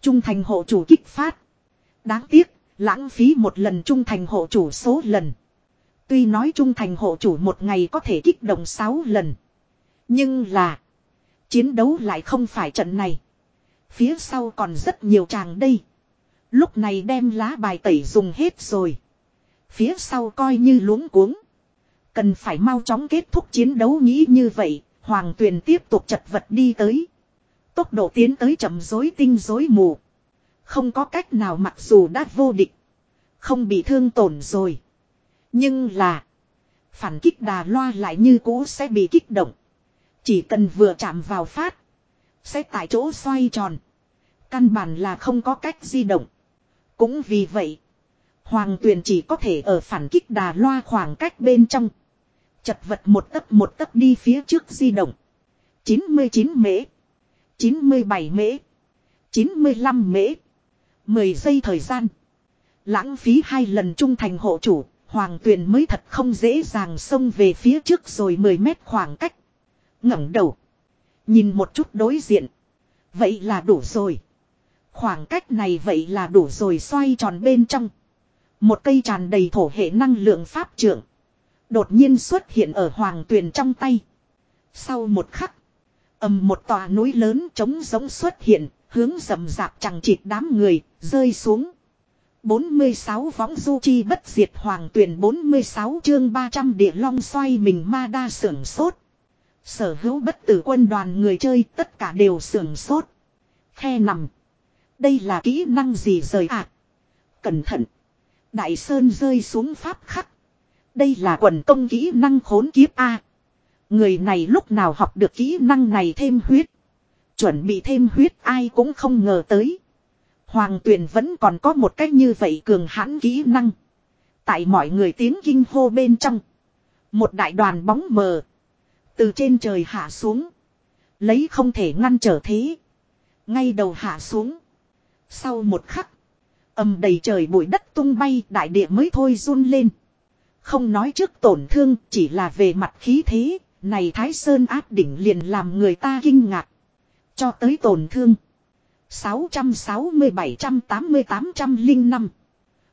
Trung thành hộ chủ kích phát. Đáng tiếc, lãng phí một lần trung thành hộ chủ số lần. Tuy nói trung thành hộ chủ một ngày có thể kích động 6 lần. Nhưng là. Chiến đấu lại không phải trận này. Phía sau còn rất nhiều chàng đây. Lúc này đem lá bài tẩy dùng hết rồi. Phía sau coi như luống cuống. Cần phải mau chóng kết thúc chiến đấu nghĩ như vậy. Hoàng tuyền tiếp tục chật vật đi tới. Tốc độ tiến tới chậm rối tinh rối mù. Không có cách nào mặc dù đã vô địch. Không bị thương tổn rồi. Nhưng là. Phản kích đà loa lại như cũ sẽ bị kích động. Chỉ cần vừa chạm vào phát. Sẽ tại chỗ xoay tròn. Căn bản là không có cách di động. Cũng vì vậy. Hoàng tuyền chỉ có thể ở phản kích đà loa khoảng cách bên trong. Chật vật một tấc một tấc đi phía trước di động. 99 mễ. 97 mễ. 95 mễ. 10 giây thời gian. Lãng phí hai lần trung thành hộ chủ. Hoàng tuyền mới thật không dễ dàng xông về phía trước rồi 10 mét khoảng cách. ngẩng đầu. Nhìn một chút đối diện. Vậy là đủ rồi. Khoảng cách này vậy là đủ rồi xoay tròn bên trong. Một cây tràn đầy thổ hệ năng lượng pháp trưởng. Đột nhiên xuất hiện ở hoàng tuyền trong tay. Sau một khắc. ầm một tòa núi lớn trống giống xuất hiện. Hướng rầm rạp chẳng chịt đám người. Rơi xuống. 46 võng du chi bất diệt hoàng tuyển 46 chương 300 địa long xoay mình ma đa sưởng sốt. Sở hữu bất tử quân đoàn người chơi tất cả đều sưởng sốt. Khe nằm. Đây là kỹ năng gì rời ạ? À? Cẩn thận. Đại Sơn rơi xuống pháp khắc. Đây là quần công kỹ năng khốn kiếp A. Người này lúc nào học được kỹ năng này thêm huyết. Chuẩn bị thêm huyết, ai cũng không ngờ tới. Hoàng tuyền vẫn còn có một cách như vậy cường hãn kỹ năng. Tại mọi người tiếng kinh hô bên trong. Một đại đoàn bóng mờ. Từ trên trời hạ xuống. Lấy không thể ngăn trở thế. Ngay đầu hạ xuống. Sau một khắc. ầm đầy trời bụi đất tung bay, đại địa mới thôi run lên. Không nói trước tổn thương, chỉ là về mặt khí thế. Này Thái Sơn áp đỉnh liền làm người ta kinh ngạc. Cho tới tổn thương. 660-780-805.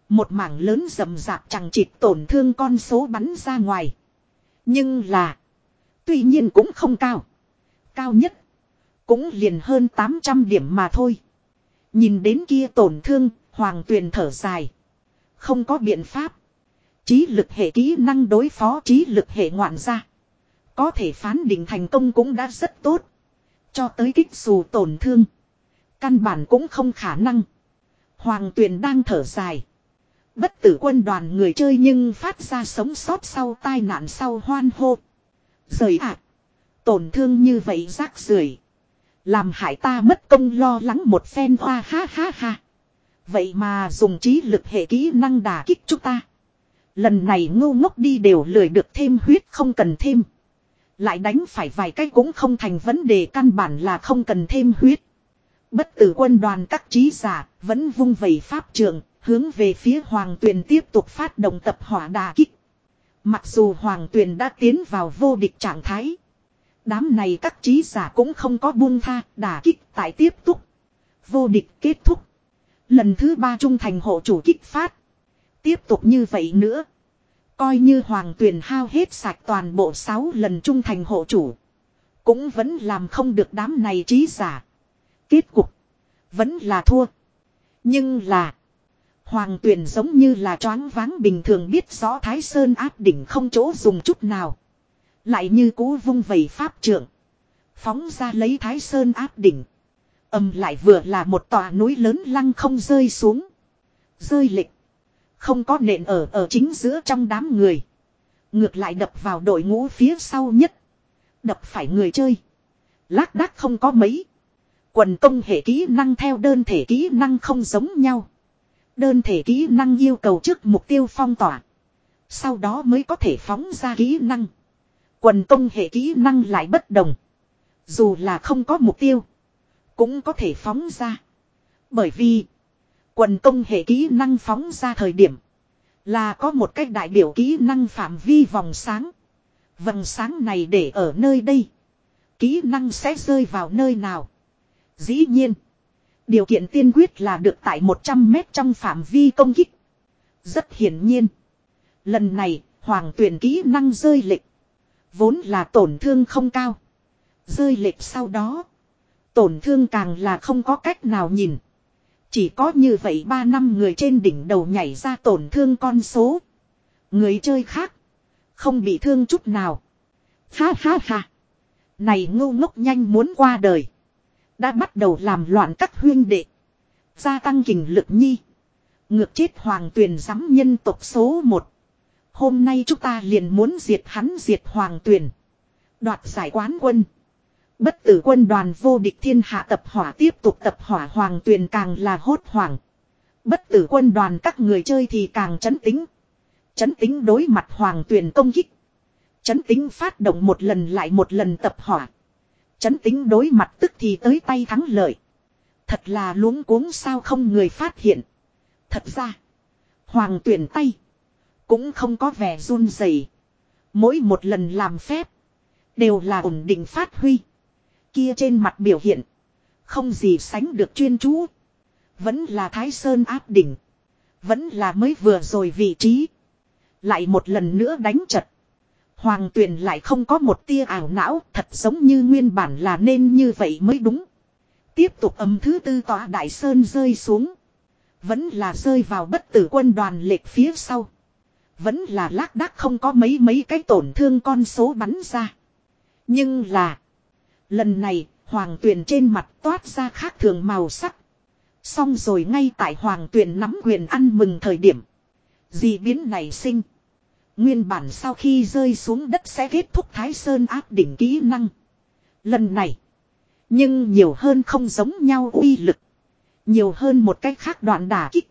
Một mảng lớn rầm rạp chẳng chịt tổn thương con số bắn ra ngoài. Nhưng là. Tuy nhiên cũng không cao. Cao nhất. Cũng liền hơn 800 điểm mà thôi. Nhìn đến kia tổn thương, hoàng tuyền thở dài. Không có biện pháp. Trí lực hệ kỹ năng đối phó trí lực hệ ngoạn gia. Có thể phán định thành công cũng đã rất tốt. Cho tới kích dù tổn thương. Căn bản cũng không khả năng. Hoàng tuyền đang thở dài. Bất tử quân đoàn người chơi nhưng phát ra sống sót sau tai nạn sau hoan hô. Rời ạ. tổn thương như vậy rác rưởi Làm hại ta mất công lo lắng một phen hoa ha ha ha. Vậy mà dùng trí lực hệ kỹ năng đả kích chúng ta. Lần này ngu ngốc đi đều lười được thêm huyết không cần thêm. Lại đánh phải vài cái cũng không thành vấn đề căn bản là không cần thêm huyết. Bất tử quân đoàn các trí giả vẫn vung vẩy pháp trường, hướng về phía hoàng tuyền tiếp tục phát động tập hỏa đà kích. Mặc dù hoàng tuyền đã tiến vào vô địch trạng thái. Đám này các trí giả cũng không có buông tha, đà kích tại tiếp tục. Vô địch kết thúc. Lần thứ ba trung thành hộ chủ kích phát. Tiếp tục như vậy nữa. Coi như hoàng tuyền hao hết sạch toàn bộ 6 lần trung thành hộ chủ. Cũng vẫn làm không được đám này trí giả. Kết cục. Vẫn là thua. Nhưng là. Hoàng tuyển giống như là choáng váng bình thường biết rõ Thái Sơn áp đỉnh không chỗ dùng chút nào. Lại như cú vung vầy pháp trưởng. Phóng ra lấy Thái Sơn áp đỉnh. Âm lại vừa là một tòa núi lớn lăng không rơi xuống. Rơi lịch. Không có nện ở ở chính giữa trong đám người. Ngược lại đập vào đội ngũ phía sau nhất. Đập phải người chơi. Lác đác không có mấy. Quần công hệ kỹ năng theo đơn thể kỹ năng không giống nhau. Đơn thể kỹ năng yêu cầu trước mục tiêu phong tỏa. Sau đó mới có thể phóng ra kỹ năng. Quần công hệ kỹ năng lại bất đồng. Dù là không có mục tiêu. Cũng có thể phóng ra. Bởi vì. Quần công hệ kỹ năng phóng ra thời điểm. Là có một cách đại biểu kỹ năng phạm vi vòng sáng. Vầng sáng này để ở nơi đây. Kỹ năng sẽ rơi vào nơi nào. Dĩ nhiên. Điều kiện tiên quyết là được tại 100 mét trong phạm vi công kích. Rất hiển nhiên. Lần này, hoàng tuyển kỹ năng rơi lệch. Vốn là tổn thương không cao. Rơi lệch sau đó. Tổn thương càng là không có cách nào nhìn. Chỉ có như vậy ba năm người trên đỉnh đầu nhảy ra tổn thương con số. Người chơi khác. Không bị thương chút nào. Ha ha ha. Này ngu ngốc nhanh muốn qua đời. Đã bắt đầu làm loạn các huyên đệ. Gia tăng kình lực nhi. Ngược chết hoàng tuyền giám nhân tộc số 1. Hôm nay chúng ta liền muốn diệt hắn diệt hoàng tuyền. Đoạt giải quán quân. Bất tử quân đoàn vô địch thiên hạ tập hỏa tiếp tục tập hỏa hoàng tuyền càng là hốt hoảng. Bất tử quân đoàn các người chơi thì càng chấn tính. Chấn tính đối mặt hoàng tuyền công kích. Chấn tính phát động một lần lại một lần tập hỏa. Chấn tính đối mặt tức thì tới tay thắng lợi. Thật là luống cuống sao không người phát hiện. Thật ra. Hoàng tuyển tay. Cũng không có vẻ run rẩy. Mỗi một lần làm phép. Đều là ổn định phát huy. Kia trên mặt biểu hiện. Không gì sánh được chuyên chú. Vẫn là Thái Sơn áp đỉnh. Vẫn là mới vừa rồi vị trí. Lại một lần nữa đánh chật. Hoàng tuyền lại không có một tia ảo não, thật giống như nguyên bản là nên như vậy mới đúng. Tiếp tục âm thứ tư tòa đại sơn rơi xuống. Vẫn là rơi vào bất tử quân đoàn lệch phía sau. Vẫn là lác đác không có mấy mấy cái tổn thương con số bắn ra. Nhưng là. Lần này, hoàng tuyền trên mặt toát ra khác thường màu sắc. Xong rồi ngay tại hoàng tuyền nắm quyền ăn mừng thời điểm. Dị biến này sinh. Nguyên bản sau khi rơi xuống đất sẽ kết thúc Thái Sơn áp đỉnh kỹ năng. Lần này. Nhưng nhiều hơn không giống nhau uy lực. Nhiều hơn một cách khác đoạn đả kích.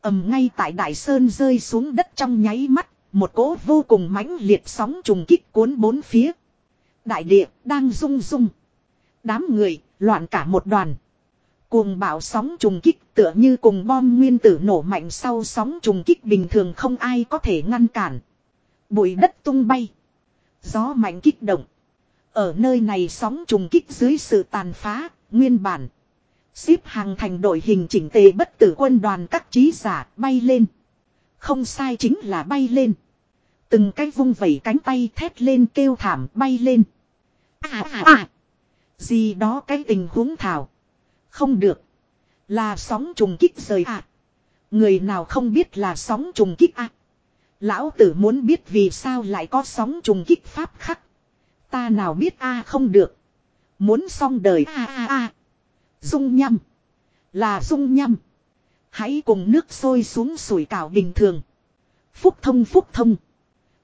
ầm ngay tại Đại Sơn rơi xuống đất trong nháy mắt. Một cỗ vô cùng mãnh liệt sóng trùng kích cuốn bốn phía. Đại địa đang rung rung. Đám người loạn cả một đoàn. Cuồng bạo sóng trùng kích tựa như cùng bom nguyên tử nổ mạnh sau sóng trùng kích bình thường không ai có thể ngăn cản. Bụi đất tung bay. Gió mạnh kích động. Ở nơi này sóng trùng kích dưới sự tàn phá, nguyên bản. Xếp hàng thành đội hình chỉnh tề bất tử quân đoàn các trí giả bay lên. Không sai chính là bay lên. Từng cái vung vẩy cánh tay thét lên kêu thảm bay lên. À, à à. Gì đó cái tình huống thảo. Không được. Là sóng trùng kích rời à. Người nào không biết là sóng trùng kích à. Lão tử muốn biết vì sao lại có sóng trùng kích pháp khắc. Ta nào biết a không được. Muốn xong đời a a a. Dung nhâm. Là dung nhâm Hãy cùng nước sôi xuống sủi cảo bình thường. Phúc thông phúc thông.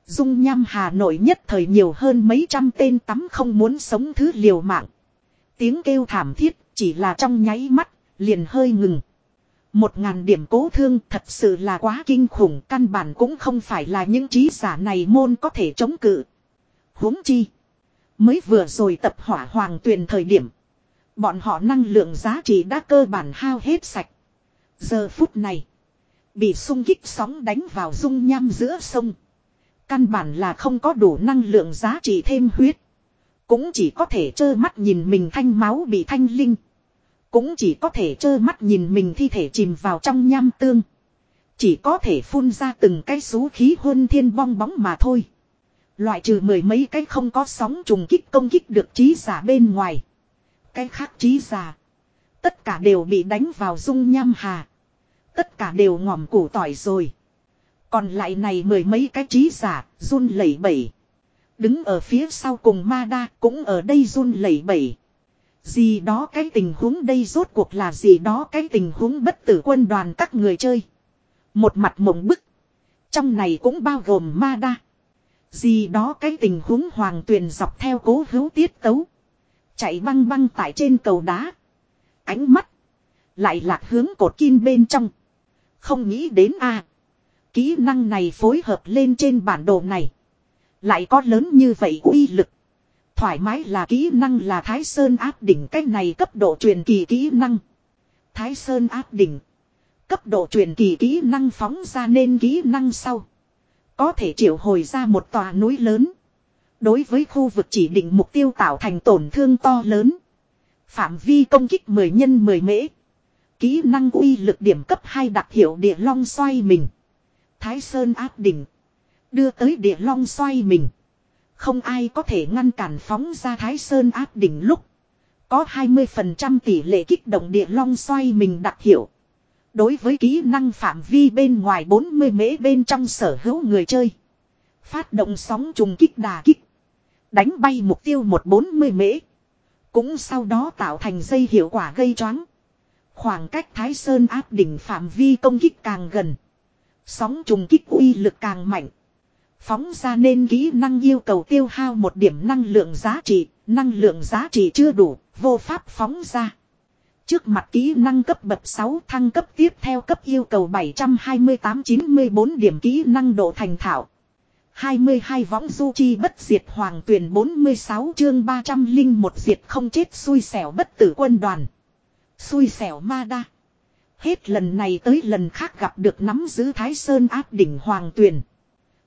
Dung nham Hà Nội nhất thời nhiều hơn mấy trăm tên tắm không muốn sống thứ liều mạng. Tiếng kêu thảm thiết chỉ là trong nháy mắt, liền hơi ngừng. Một ngàn điểm cố thương thật sự là quá kinh khủng căn bản cũng không phải là những trí giả này môn có thể chống cự. huống chi. Mới vừa rồi tập hỏa hoàng tuyền thời điểm. Bọn họ năng lượng giá trị đã cơ bản hao hết sạch. Giờ phút này. Bị sung kích sóng đánh vào dung nham giữa sông. Căn bản là không có đủ năng lượng giá trị thêm huyết. Cũng chỉ có thể trơ mắt nhìn mình thanh máu bị thanh linh. Cũng chỉ có thể trơ mắt nhìn mình thi thể chìm vào trong nham tương. Chỉ có thể phun ra từng cái xú khí huân thiên bong bóng mà thôi. Loại trừ mười mấy cái không có sóng trùng kích công kích được trí giả bên ngoài. Cái khác trí giả. Tất cả đều bị đánh vào dung nham hà. Tất cả đều ngòm củ tỏi rồi. Còn lại này mười mấy cái trí giả, run lẩy bẩy. Đứng ở phía sau cùng ma đa cũng ở đây run lẩy bẩy. Gì đó cái tình huống đây rốt cuộc là gì đó cái tình huống bất tử quân đoàn các người chơi. Một mặt mộng bức. Trong này cũng bao gồm ma đa. Gì đó cái tình huống hoàng tuyền dọc theo cố hữu tiết tấu. Chạy băng băng tại trên cầu đá. Ánh mắt. Lại lạc hướng cột kim bên trong. Không nghĩ đến a Kỹ năng này phối hợp lên trên bản đồ này. Lại có lớn như vậy uy lực. Thoải mái là kỹ năng là Thái Sơn áp đỉnh, cách này cấp độ truyền kỳ kỹ năng. Thái Sơn áp đỉnh. Cấp độ truyền kỳ kỹ năng phóng ra nên kỹ năng sau. Có thể triệu hồi ra một tòa núi lớn. Đối với khu vực chỉ định mục tiêu tạo thành tổn thương to lớn. Phạm vi công kích 10 nhân 10 mễ. Kỹ năng uy lực điểm cấp 2 đặc hiệu địa long xoay mình. Thái Sơn áp đỉnh. Đưa tới địa long xoay mình. Không ai có thể ngăn cản phóng ra Thái Sơn áp đỉnh lúc. Có 20% tỷ lệ kích động địa long xoay mình đặc hiệu. Đối với kỹ năng phạm vi bên ngoài 40 mễ bên trong sở hữu người chơi. Phát động sóng trùng kích đà kích. Đánh bay mục tiêu 140 mễ. Cũng sau đó tạo thành dây hiệu quả gây choáng. Khoảng cách Thái Sơn áp đỉnh phạm vi công kích càng gần. Sóng trùng kích uy lực càng mạnh. Phóng ra nên kỹ năng yêu cầu tiêu hao một điểm năng lượng giá trị, năng lượng giá trị chưa đủ, vô pháp phóng ra. Trước mặt kỹ năng cấp bậc 6 thăng cấp tiếp theo cấp yêu cầu 728-94 điểm kỹ năng độ thành thạo. 22 võng du chi bất diệt hoàng tuyển 46 chương 300 linh một diệt không chết xui xẻo bất tử quân đoàn. Xui xẻo ma đa. Hết lần này tới lần khác gặp được nắm giữ Thái Sơn áp đỉnh Hoàng Tuyền.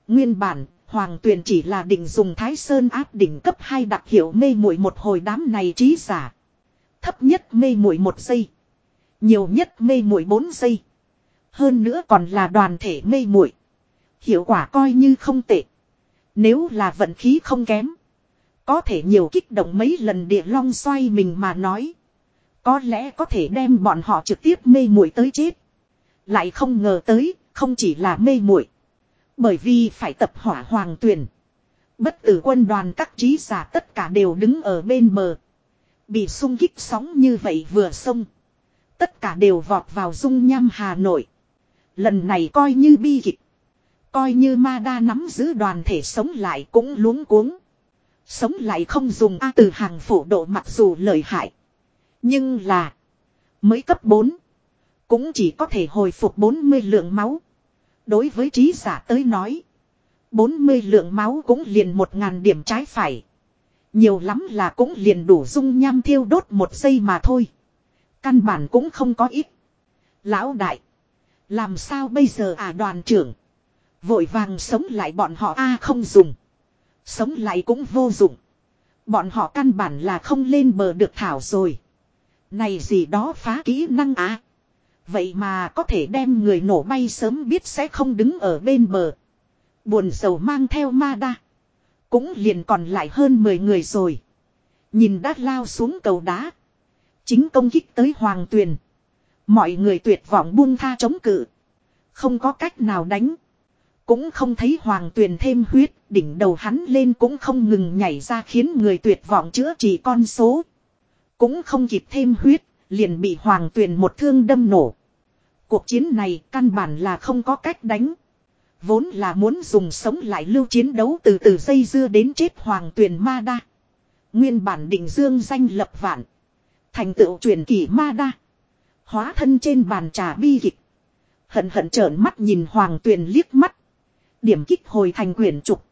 Nguyên bản, Hoàng Tuyền chỉ là định dùng Thái Sơn áp đỉnh cấp 2 đặc hiệu mê muội một hồi đám này trí giả. Thấp nhất mê muội một giây. Nhiều nhất mê muội 4 giây. Hơn nữa còn là đoàn thể mê muội. Hiệu quả coi như không tệ. Nếu là vận khí không kém. Có thể nhiều kích động mấy lần địa long xoay mình mà nói. Có lẽ có thể đem bọn họ trực tiếp mê muội tới chết. Lại không ngờ tới, không chỉ là mê muội Bởi vì phải tập hỏa hoàng tuyển. Bất tử quân đoàn các trí giả tất cả đều đứng ở bên bờ. Bị sung kích sóng như vậy vừa sông. Tất cả đều vọt vào dung nham Hà Nội. Lần này coi như bi kịch. Coi như ma đa nắm giữ đoàn thể sống lại cũng luống cuống. Sống lại không dùng A từ hàng phổ độ mặc dù lợi hại. Nhưng là. Mới cấp 4. Cũng chỉ có thể hồi phục 40 lượng máu. Đối với trí giả tới nói. 40 lượng máu cũng liền 1.000 điểm trái phải. Nhiều lắm là cũng liền đủ dung nham thiêu đốt một giây mà thôi. Căn bản cũng không có ít. Lão đại. Làm sao bây giờ à đoàn trưởng. Vội vàng sống lại bọn họ a à không dùng. Sống lại cũng vô dụng. Bọn họ căn bản là không lên bờ được thảo rồi. Này gì đó phá kỹ năng á. Vậy mà có thể đem người nổ bay sớm biết sẽ không đứng ở bên bờ. Buồn sầu mang theo ma đa. Cũng liền còn lại hơn 10 người rồi. Nhìn đã lao xuống cầu đá. Chính công kích tới hoàng tuyền. Mọi người tuyệt vọng buông tha chống cự. Không có cách nào đánh. Cũng không thấy hoàng tuyền thêm huyết. Đỉnh đầu hắn lên cũng không ngừng nhảy ra khiến người tuyệt vọng chữa trị con số. Cũng không kịp thêm huyết, liền bị hoàng tuyền một thương đâm nổ. Cuộc chiến này căn bản là không có cách đánh. Vốn là muốn dùng sống lại lưu chiến đấu từ từ dây dưa đến chết hoàng tuyền ma đa. Nguyên bản định dương danh lập vạn. Thành tựu truyền kỳ ma đa. Hóa thân trên bàn trà bi kịch. Hận hận trợn mắt nhìn hoàng tuyền liếc mắt. Điểm kích hồi thành quyển trục.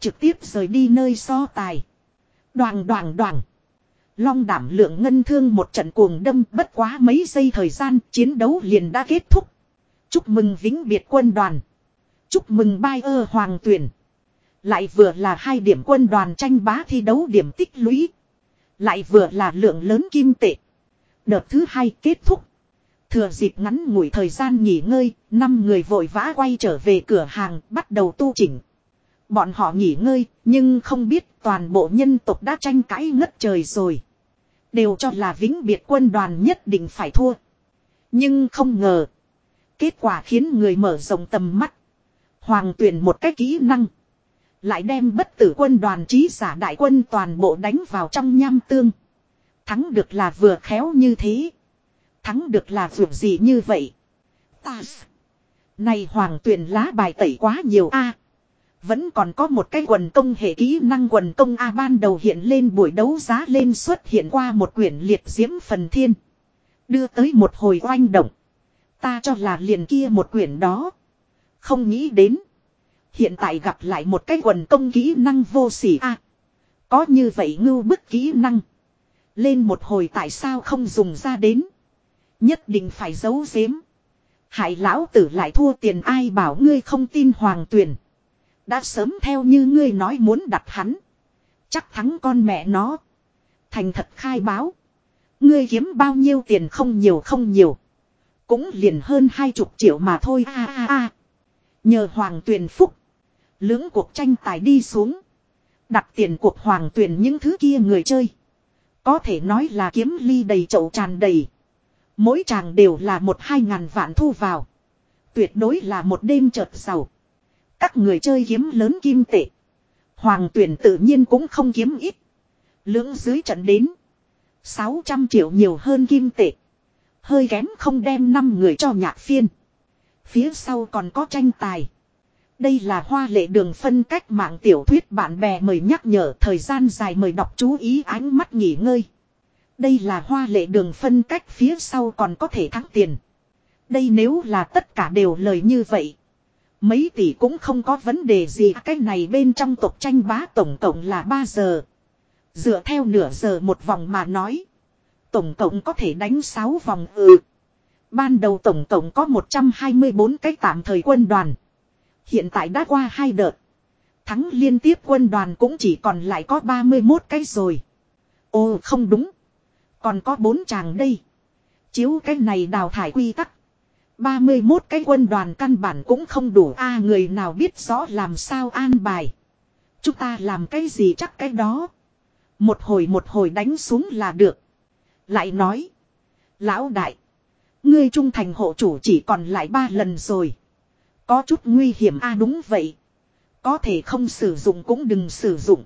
Trực tiếp rời đi nơi so tài. Đoàn đoàn đoàn. Long đảm lượng ngân thương một trận cuồng đâm bất quá mấy giây thời gian chiến đấu liền đã kết thúc. Chúc mừng vĩnh biệt quân đoàn. Chúc mừng bai ơ hoàng tuyển. Lại vừa là hai điểm quân đoàn tranh bá thi đấu điểm tích lũy. Lại vừa là lượng lớn kim tệ. Đợt thứ hai kết thúc. Thừa dịp ngắn ngủi thời gian nghỉ ngơi, năm người vội vã quay trở về cửa hàng bắt đầu tu chỉnh. Bọn họ nghỉ ngơi, nhưng không biết toàn bộ nhân tộc đã tranh cãi ngất trời rồi. Đều cho là vĩnh biệt quân đoàn nhất định phải thua. Nhưng không ngờ. Kết quả khiến người mở rộng tầm mắt. Hoàng tuyển một cách kỹ năng. Lại đem bất tử quân đoàn trí giả đại quân toàn bộ đánh vào trong nham tương. Thắng được là vừa khéo như thế. Thắng được là vượt gì như vậy. Ta. Này hoàng tuyển lá bài tẩy quá nhiều a vẫn còn có một cái quần công hệ kỹ năng quần công A ban đầu hiện lên buổi đấu giá lên xuất hiện qua một quyển liệt diễm phần thiên. Đưa tới một hồi oanh động. Ta cho là liền kia một quyển đó. Không nghĩ đến. Hiện tại gặp lại một cái quần công kỹ năng vô sỉ a Có như vậy ngưu bức kỹ năng. Lên một hồi tại sao không dùng ra đến. Nhất định phải giấu giếm. Hải lão tử lại thua tiền ai bảo ngươi không tin hoàng tuyển. Đã sớm theo như ngươi nói muốn đặt hắn. Chắc thắng con mẹ nó. Thành thật khai báo. Ngươi kiếm bao nhiêu tiền không nhiều không nhiều. Cũng liền hơn hai chục triệu mà thôi, a a a. Nhờ hoàng tuyển phúc. Lưỡng cuộc tranh tài đi xuống. Đặt tiền cuộc hoàng tuyển những thứ kia người chơi. Có thể nói là kiếm ly đầy chậu tràn đầy. Mỗi chàng đều là một hai ngàn vạn thu vào. Tuyệt đối là một đêm chợt giàu. Các người chơi kiếm lớn kim tệ. Hoàng tuyển tự nhiên cũng không kiếm ít. Lưỡng dưới trận đến. 600 triệu nhiều hơn kim tệ. Hơi kém không đem 5 người cho nhạc phiên. Phía sau còn có tranh tài. Đây là hoa lệ đường phân cách mạng tiểu thuyết bạn bè mời nhắc nhở thời gian dài mời đọc chú ý ánh mắt nghỉ ngơi. Đây là hoa lệ đường phân cách phía sau còn có thể thắng tiền. Đây nếu là tất cả đều lời như vậy. Mấy tỷ cũng không có vấn đề gì, cái này bên trong tộc tranh bá tổng cộng là 3 giờ. Dựa theo nửa giờ một vòng mà nói. Tổng cộng có thể đánh 6 vòng ừ. Ban đầu tổng cộng có 124 cái tạm thời quân đoàn. Hiện tại đã qua hai đợt. Thắng liên tiếp quân đoàn cũng chỉ còn lại có 31 cái rồi. Ồ, không đúng. Còn có bốn chàng đây. Chiếu cái này đào thải quy tắc. 31 cái quân đoàn căn bản cũng không đủ a, người nào biết rõ làm sao an bài. Chúng ta làm cái gì chắc cái đó. Một hồi một hồi đánh xuống là được. Lại nói. Lão đại. Ngươi trung thành hộ chủ chỉ còn lại ba lần rồi. Có chút nguy hiểm a, đúng vậy. Có thể không sử dụng cũng đừng sử dụng.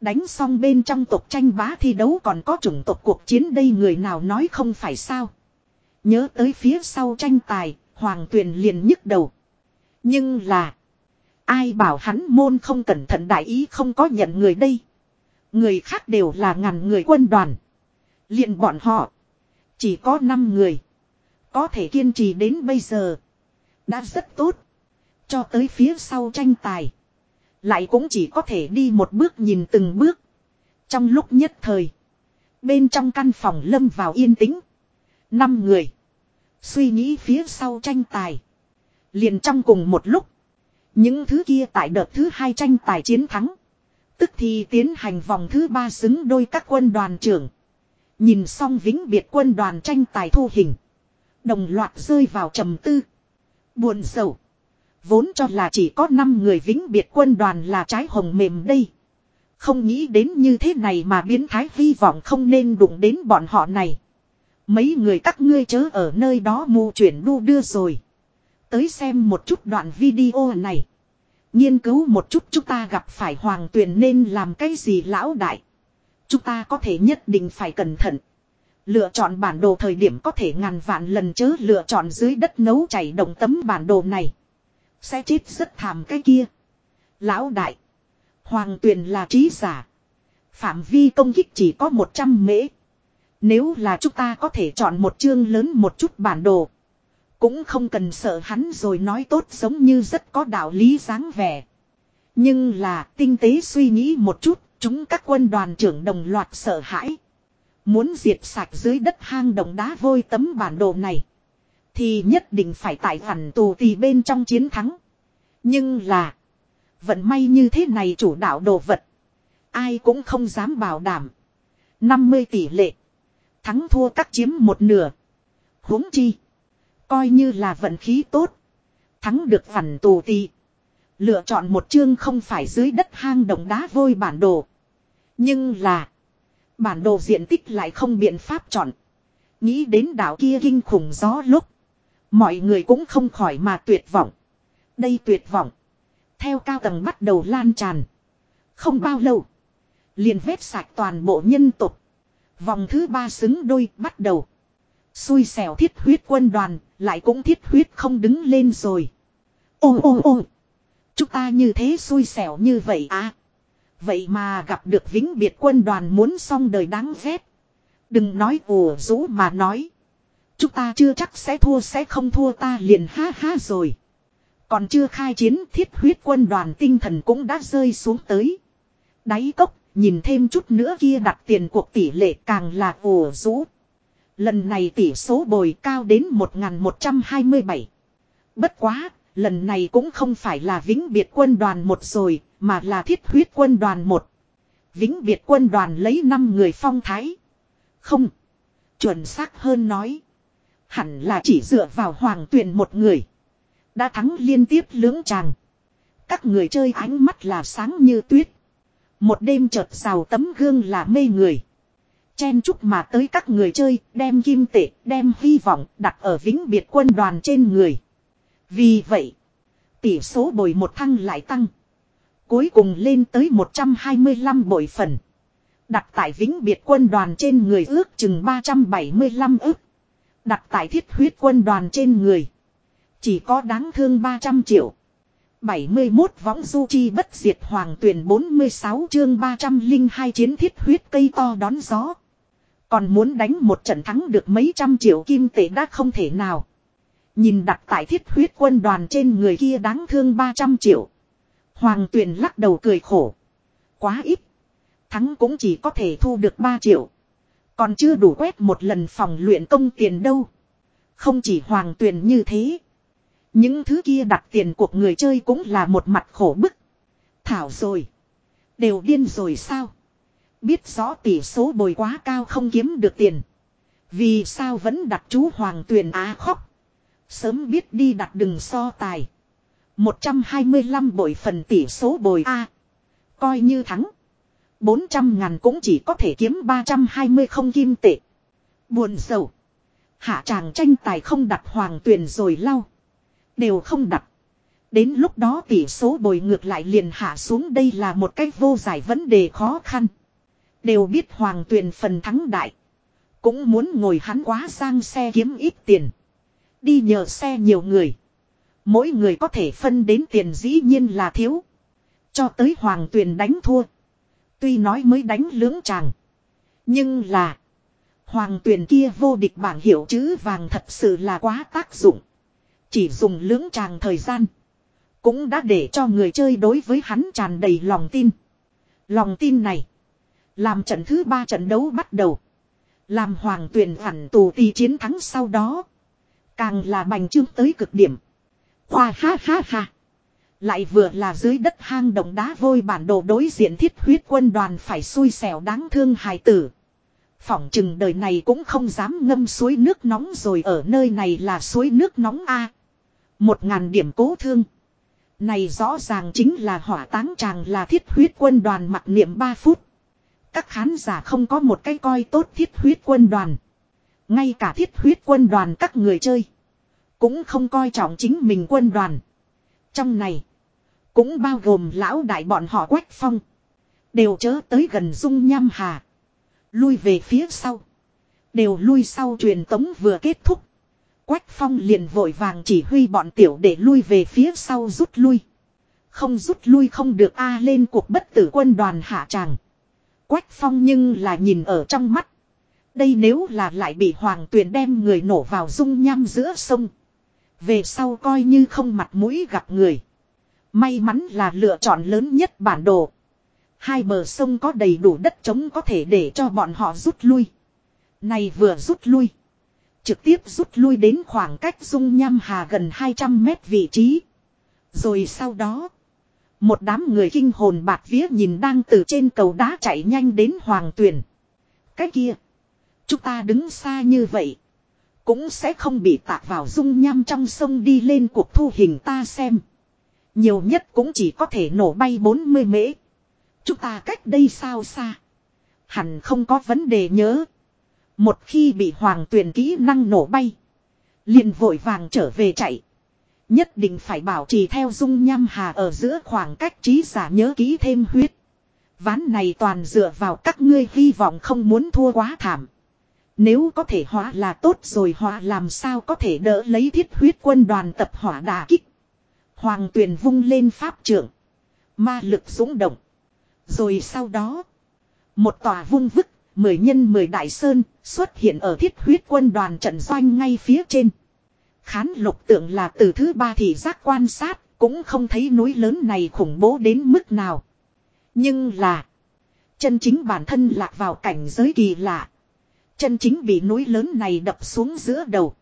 Đánh xong bên trong tộc tranh bá thi đấu còn có chủng tộc cuộc chiến đây người nào nói không phải sao. Nhớ tới phía sau tranh tài, Hoàng Tuyền liền nhức đầu. Nhưng là, ai bảo hắn môn không cẩn thận đại ý không có nhận người đây. Người khác đều là ngàn người quân đoàn. liền bọn họ, chỉ có 5 người. Có thể kiên trì đến bây giờ. Đã rất tốt. Cho tới phía sau tranh tài. Lại cũng chỉ có thể đi một bước nhìn từng bước. Trong lúc nhất thời. Bên trong căn phòng lâm vào yên tĩnh. Năm người. Suy nghĩ phía sau tranh tài. Liền trong cùng một lúc. Những thứ kia tại đợt thứ hai tranh tài chiến thắng. Tức thì tiến hành vòng thứ ba xứng đôi các quân đoàn trưởng. Nhìn xong vĩnh biệt quân đoàn tranh tài thu hình. Đồng loạt rơi vào trầm tư. Buồn sầu. Vốn cho là chỉ có 5 người vĩnh biệt quân đoàn là trái hồng mềm đây. Không nghĩ đến như thế này mà biến thái vi vọng không nên đụng đến bọn họ này. Mấy người các ngươi chớ ở nơi đó mù chuyển đu đưa rồi. Tới xem một chút đoạn video này. Nghiên cứu một chút chúng ta gặp phải hoàng tuyền nên làm cái gì lão đại. Chúng ta có thể nhất định phải cẩn thận. Lựa chọn bản đồ thời điểm có thể ngàn vạn lần chớ lựa chọn dưới đất nấu chảy đồng tấm bản đồ này. Sẽ chết rất thảm cái kia. Lão đại. Hoàng tuyền là trí giả. Phạm vi công kích chỉ có 100 mễ. Nếu là chúng ta có thể chọn một chương lớn một chút bản đồ. Cũng không cần sợ hắn rồi nói tốt giống như rất có đạo lý dáng vẻ. Nhưng là tinh tế suy nghĩ một chút, chúng các quân đoàn trưởng đồng loạt sợ hãi. Muốn diệt sạch dưới đất hang động đá vôi tấm bản đồ này. Thì nhất định phải tại hẳn tù tì bên trong chiến thắng. Nhưng là. Vận may như thế này chủ đạo đồ vật. Ai cũng không dám bảo đảm. 50 tỷ lệ. Thắng thua các chiếm một nửa. huống chi. Coi như là vận khí tốt. Thắng được phản tù tì. Lựa chọn một chương không phải dưới đất hang đồng đá vôi bản đồ. Nhưng là. Bản đồ diện tích lại không biện pháp chọn. Nghĩ đến đảo kia kinh khủng gió lúc. Mọi người cũng không khỏi mà tuyệt vọng. Đây tuyệt vọng. Theo cao tầng bắt đầu lan tràn. Không bao lâu. Liền vết sạch toàn bộ nhân tục. Vòng thứ ba xứng đôi bắt đầu. Xui xẻo thiết huyết quân đoàn. Lại cũng thiết huyết không đứng lên rồi. Ô ô ô. Chúng ta như thế xui xẻo như vậy à. Vậy mà gặp được vĩnh biệt quân đoàn muốn xong đời đáng ghét. Đừng nói ủ rũ mà nói. Chúng ta chưa chắc sẽ thua sẽ không thua ta liền ha ha rồi. Còn chưa khai chiến thiết huyết quân đoàn tinh thần cũng đã rơi xuống tới. Đáy cốc, nhìn thêm chút nữa kia đặt tiền cuộc tỷ lệ càng là ồ rũ. Lần này tỷ số bồi cao đến 1127. Bất quá, lần này cũng không phải là vĩnh biệt quân đoàn một rồi, mà là thiết huyết quân đoàn một. Vĩnh biệt quân đoàn lấy 5 người phong thái. Không. Chuẩn xác hơn nói. Hẳn là chỉ dựa vào hoàng tuyển một người. Đã thắng liên tiếp lưỡng tràng. Các người chơi ánh mắt là sáng như tuyết. Một đêm chợt rào tấm gương là mê người. Chen chúc mà tới các người chơi, đem kim tệ, đem hy vọng đặt ở vĩnh biệt quân đoàn trên người. Vì vậy, tỷ số bồi một thăng lại tăng. Cuối cùng lên tới 125 bội phần. Đặt tại vĩnh biệt quân đoàn trên người ước chừng 375 ức. Đặt tại thiết huyết quân đoàn trên người. Chỉ có đáng thương 300 triệu. 71 võng du chi bất diệt hoàng tuyển 46 chương 302 chiến thiết huyết cây to đón gió. Còn muốn đánh một trận thắng được mấy trăm triệu kim tệ đã không thể nào. Nhìn đặt tại thiết huyết quân đoàn trên người kia đáng thương 300 triệu. Hoàng tuyển lắc đầu cười khổ. Quá ít. Thắng cũng chỉ có thể thu được 3 triệu. Còn chưa đủ quét một lần phòng luyện công tiền đâu. Không chỉ hoàng tuyển như thế. Những thứ kia đặt tiền cuộc người chơi cũng là một mặt khổ bức. Thảo rồi. Đều điên rồi sao? Biết rõ tỷ số bồi quá cao không kiếm được tiền. Vì sao vẫn đặt chú Hoàng Tuyền Á khóc. Sớm biết đi đặt đừng so tài. 125 bội phần tỷ số bồi A. Coi như thắng. 400 ngàn cũng chỉ có thể kiếm 320 không kim tệ. Buồn sầu. Hạ chàng tranh tài không đặt hoàng tuyền rồi lau. Đều không đặt. Đến lúc đó tỷ số bồi ngược lại liền hạ xuống đây là một cách vô giải vấn đề khó khăn. Đều biết hoàng tuyền phần thắng đại. Cũng muốn ngồi hắn quá sang xe kiếm ít tiền. Đi nhờ xe nhiều người. Mỗi người có thể phân đến tiền dĩ nhiên là thiếu. Cho tới hoàng tuyền đánh thua. Tuy nói mới đánh lưỡng chàng. Nhưng là. Hoàng tuyền kia vô địch bảng hiệu chữ vàng thật sự là quá tác dụng. Chỉ dùng lưỡng tràng thời gian. Cũng đã để cho người chơi đối với hắn tràn đầy lòng tin. Lòng tin này. Làm trận thứ ba trận đấu bắt đầu. Làm hoàng tuyển phản tù ti chiến thắng sau đó. Càng là bành trương tới cực điểm. Khoa ha ha ha. Lại vừa là dưới đất hang động đá vôi bản đồ đối diện thiết huyết quân đoàn phải xui xẻo đáng thương hài tử. Phỏng chừng đời này cũng không dám ngâm suối nước nóng rồi ở nơi này là suối nước nóng a một ngàn điểm cố thương. Này rõ ràng chính là hỏa táng chàng là thiết huyết quân đoàn mặc niệm 3 phút. Các khán giả không có một cái coi tốt thiết huyết quân đoàn. Ngay cả thiết huyết quân đoàn các người chơi. Cũng không coi trọng chính mình quân đoàn. Trong này. Cũng bao gồm lão đại bọn họ quách phong. Đều chớ tới gần dung nham hà. Lui về phía sau. Đều lui sau truyền tống vừa kết thúc. Quách phong liền vội vàng chỉ huy bọn tiểu để lui về phía sau rút lui. Không rút lui không được a lên cuộc bất tử quân đoàn hạ tràng. Quách phong nhưng là nhìn ở trong mắt. Đây nếu là lại bị hoàng tuyền đem người nổ vào dung nham giữa sông. Về sau coi như không mặt mũi gặp người. May mắn là lựa chọn lớn nhất bản đồ. Hai bờ sông có đầy đủ đất trống có thể để cho bọn họ rút lui. Này vừa rút lui. Trực tiếp rút lui đến khoảng cách dung nham hà gần 200 mét vị trí. Rồi sau đó. Một đám người kinh hồn bạc vía nhìn đang từ trên cầu đá chạy nhanh đến hoàng tuyền. Cái kia. Chúng ta đứng xa như vậy. Cũng sẽ không bị tạc vào dung nham trong sông đi lên cuộc thu hình ta xem. Nhiều nhất cũng chỉ có thể nổ bay 40 mễ. Chúng ta cách đây sao xa. Hẳn không có vấn đề nhớ. Một khi bị hoàng tuyển kỹ năng nổ bay. liền vội vàng trở về chạy. Nhất định phải bảo trì theo dung nham hà ở giữa khoảng cách trí giả nhớ kỹ thêm huyết. Ván này toàn dựa vào các ngươi hy vọng không muốn thua quá thảm. Nếu có thể hóa là tốt rồi hóa làm sao có thể đỡ lấy thiết huyết quân đoàn tập hỏa đà kích. Hoàng tuyền vung lên pháp trưởng. Ma lực dũng động. Rồi sau đó. Một tòa vung vức mười nhân mười đại sơn xuất hiện ở thiết huyết quân đoàn trận doanh ngay phía trên. Khán lục tượng là từ thứ ba thì giác quan sát, cũng không thấy núi lớn này khủng bố đến mức nào. Nhưng là, chân chính bản thân lạc vào cảnh giới kỳ lạ. Chân chính bị núi lớn này đập xuống giữa đầu.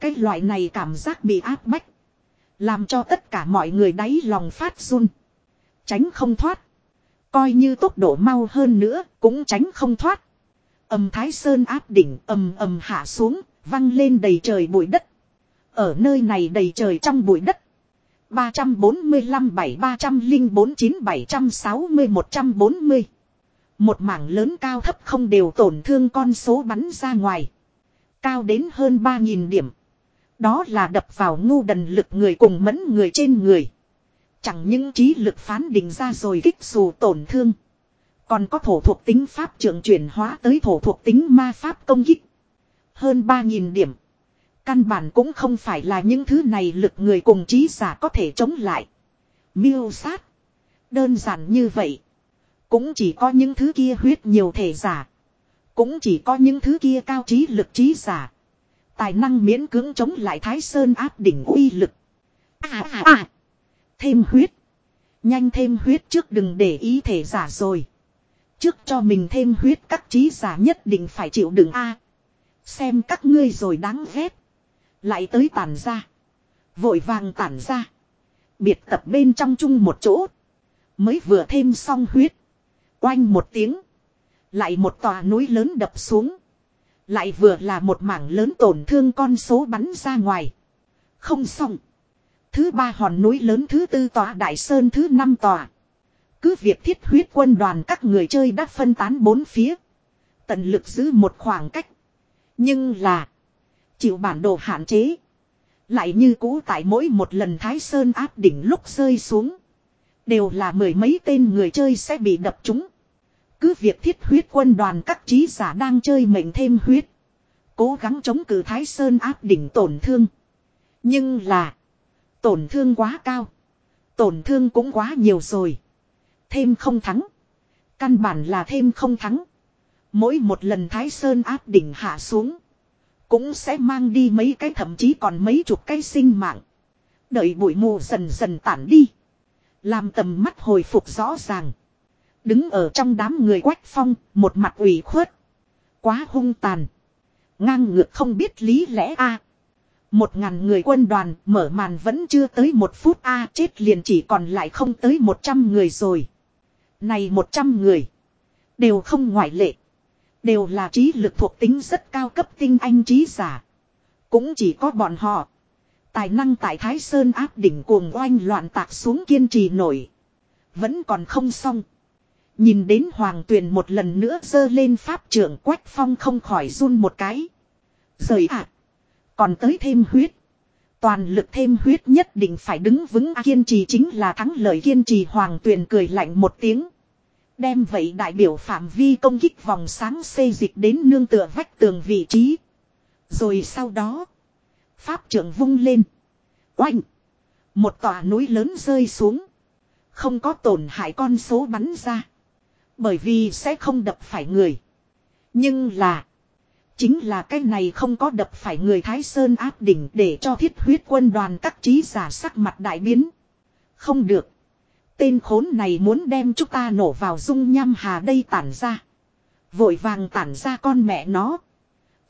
Cái loại này cảm giác bị áp bách. Làm cho tất cả mọi người đáy lòng phát run. Tránh không thoát. Coi như tốc độ mau hơn nữa cũng tránh không thoát. Âm thái sơn áp đỉnh ầm ầm hạ xuống, văng lên đầy trời bụi đất. Ở nơi này đầy trời trong bụi đất. 345 7 304 9 760 140. Một mảng lớn cao thấp không đều tổn thương con số bắn ra ngoài. Cao đến hơn 3.000 điểm. Đó là đập vào ngu đần lực người cùng mẫn người trên người. Chẳng những trí lực phán định ra rồi kích dù tổn thương. Còn có thổ thuộc tính pháp trưởng chuyển hóa tới thổ thuộc tính ma pháp công kích. Hơn 3.000 điểm. Căn bản cũng không phải là những thứ này lực người cùng trí giả có thể chống lại. Miêu sát. Đơn giản như vậy. Cũng chỉ có những thứ kia huyết nhiều thể giả. Cũng chỉ có những thứ kia cao trí lực trí giả. Tài năng miễn cưỡng chống lại Thái Sơn áp đỉnh uy lực. À à à. Thêm huyết. Nhanh thêm huyết trước đừng để ý thể giả rồi. Trước cho mình thêm huyết, các trí giả nhất định phải chịu đựng a. xem các ngươi rồi đáng ghét. Lại tới tàn ra. Vội vàng tản ra. Biệt tập bên trong chung một chỗ. Mới vừa thêm xong huyết. Oanh một tiếng. Lại một tòa núi lớn đập xuống. Lại vừa là một mảng lớn tổn thương con số bắn ra ngoài. Không xong. Thứ ba hòn núi lớn thứ tư tòa, đại sơn thứ năm tòa. Cứ việc thiết huyết quân đoàn các người chơi đã phân tán bốn phía. Tận lực giữ một khoảng cách. Nhưng là. Chịu bản đồ hạn chế. Lại như cũ tại mỗi một lần Thái Sơn áp đỉnh lúc rơi xuống. Đều là mười mấy tên người chơi sẽ bị đập trúng. Cứ việc thiết huyết quân đoàn các trí giả đang chơi mệnh thêm huyết. Cố gắng chống cự Thái Sơn áp đỉnh tổn thương. Nhưng là. Tổn thương quá cao. Tổn thương cũng quá nhiều rồi. Thêm không thắng. Căn bản là thêm không thắng. Mỗi một lần Thái Sơn áp đỉnh hạ xuống. Cũng sẽ mang đi mấy cái thậm chí còn mấy chục cái sinh mạng. Đợi bụi mù dần dần tản đi. Làm tầm mắt hồi phục rõ ràng. Đứng ở trong đám người quách phong, một mặt ủy khuất. Quá hung tàn. Ngang ngược không biết lý lẽ a Một ngàn người quân đoàn mở màn vẫn chưa tới một phút a chết liền chỉ còn lại không tới một trăm người rồi. Này một trăm người. Đều không ngoại lệ. Đều là trí lực thuộc tính rất cao cấp tinh anh trí giả. Cũng chỉ có bọn họ. Tài năng tại Thái Sơn áp đỉnh cuồng oanh loạn tạc xuống kiên trì nổi. Vẫn còn không xong. Nhìn đến hoàng tuyền một lần nữa dơ lên pháp trưởng quách phong không khỏi run một cái. Rời ạ. còn tới thêm huyết. Toàn lực thêm huyết nhất định phải đứng vững kiên trì chính là thắng lợi kiên trì hoàng tuyền cười lạnh một tiếng. Đem vậy đại biểu phạm vi công kích vòng sáng xây dịch đến nương tựa vách tường vị trí. Rồi sau đó. Pháp trưởng vung lên. Oanh. Một tòa núi lớn rơi xuống. Không có tổn hại con số bắn ra. Bởi vì sẽ không đập phải người. Nhưng là. Chính là cái này không có đập phải người Thái Sơn áp đỉnh để cho thiết huyết quân đoàn các trí giả sắc mặt đại biến. Không được. Tên khốn này muốn đem chúng ta nổ vào dung nham hà đây tản ra. Vội vàng tản ra con mẹ nó.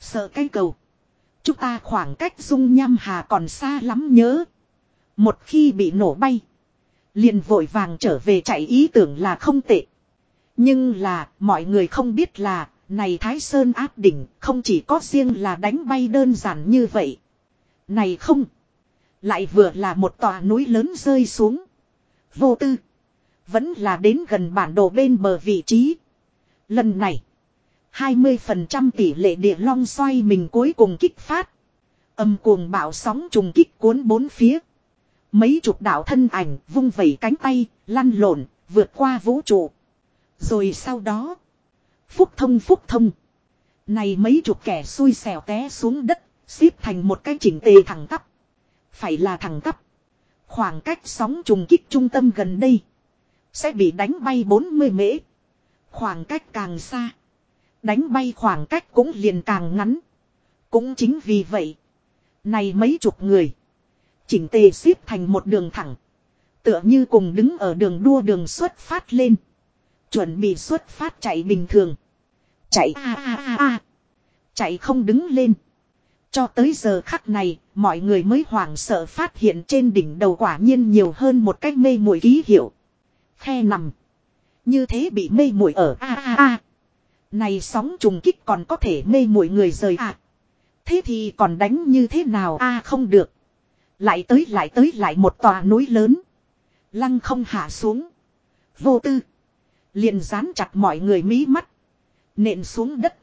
Sợ cái cầu. Chúng ta khoảng cách dung nham hà còn xa lắm nhớ. Một khi bị nổ bay. Liền vội vàng trở về chạy ý tưởng là không tệ. Nhưng là, mọi người không biết là, này Thái Sơn áp đỉnh không chỉ có riêng là đánh bay đơn giản như vậy. Này không. Lại vừa là một tòa núi lớn rơi xuống. Vô tư. Vẫn là đến gần bản đồ bên bờ vị trí. Lần này. 20% tỷ lệ địa long xoay mình cuối cùng kích phát. Âm cuồng bạo sóng trùng kích cuốn bốn phía. Mấy chục đạo thân ảnh vung vẩy cánh tay, lăn lộn, vượt qua vũ trụ. Rồi sau đó. Phúc thông phúc thông. Này mấy chục kẻ xui xẻo té xuống đất, xếp thành một cái chỉnh tề thẳng tắp. Phải là thẳng tắp. Khoảng cách sóng trùng kích trung tâm gần đây. Sẽ bị đánh bay 40 mễ. Khoảng cách càng xa. Đánh bay khoảng cách cũng liền càng ngắn. Cũng chính vì vậy. Này mấy chục người. Chỉnh tề xếp thành một đường thẳng. Tựa như cùng đứng ở đường đua đường xuất phát lên. Chuẩn bị xuất phát chạy bình thường. Chạy a a a a. Chạy không đứng lên. Cho tới giờ khắc này, mọi người mới hoảng sợ phát hiện trên đỉnh đầu quả nhiên nhiều hơn một cái mê muội ký hiệu. Khe nằm. Như thế bị mê muội ở a a a. Này sóng trùng kích còn có thể mê muội người rời à. Thế thì còn đánh như thế nào a không được. Lại tới lại tới lại một tòa núi lớn. Lăng không hạ xuống. Vô tư. Liền dán chặt mọi người mí mắt. Nện xuống đất.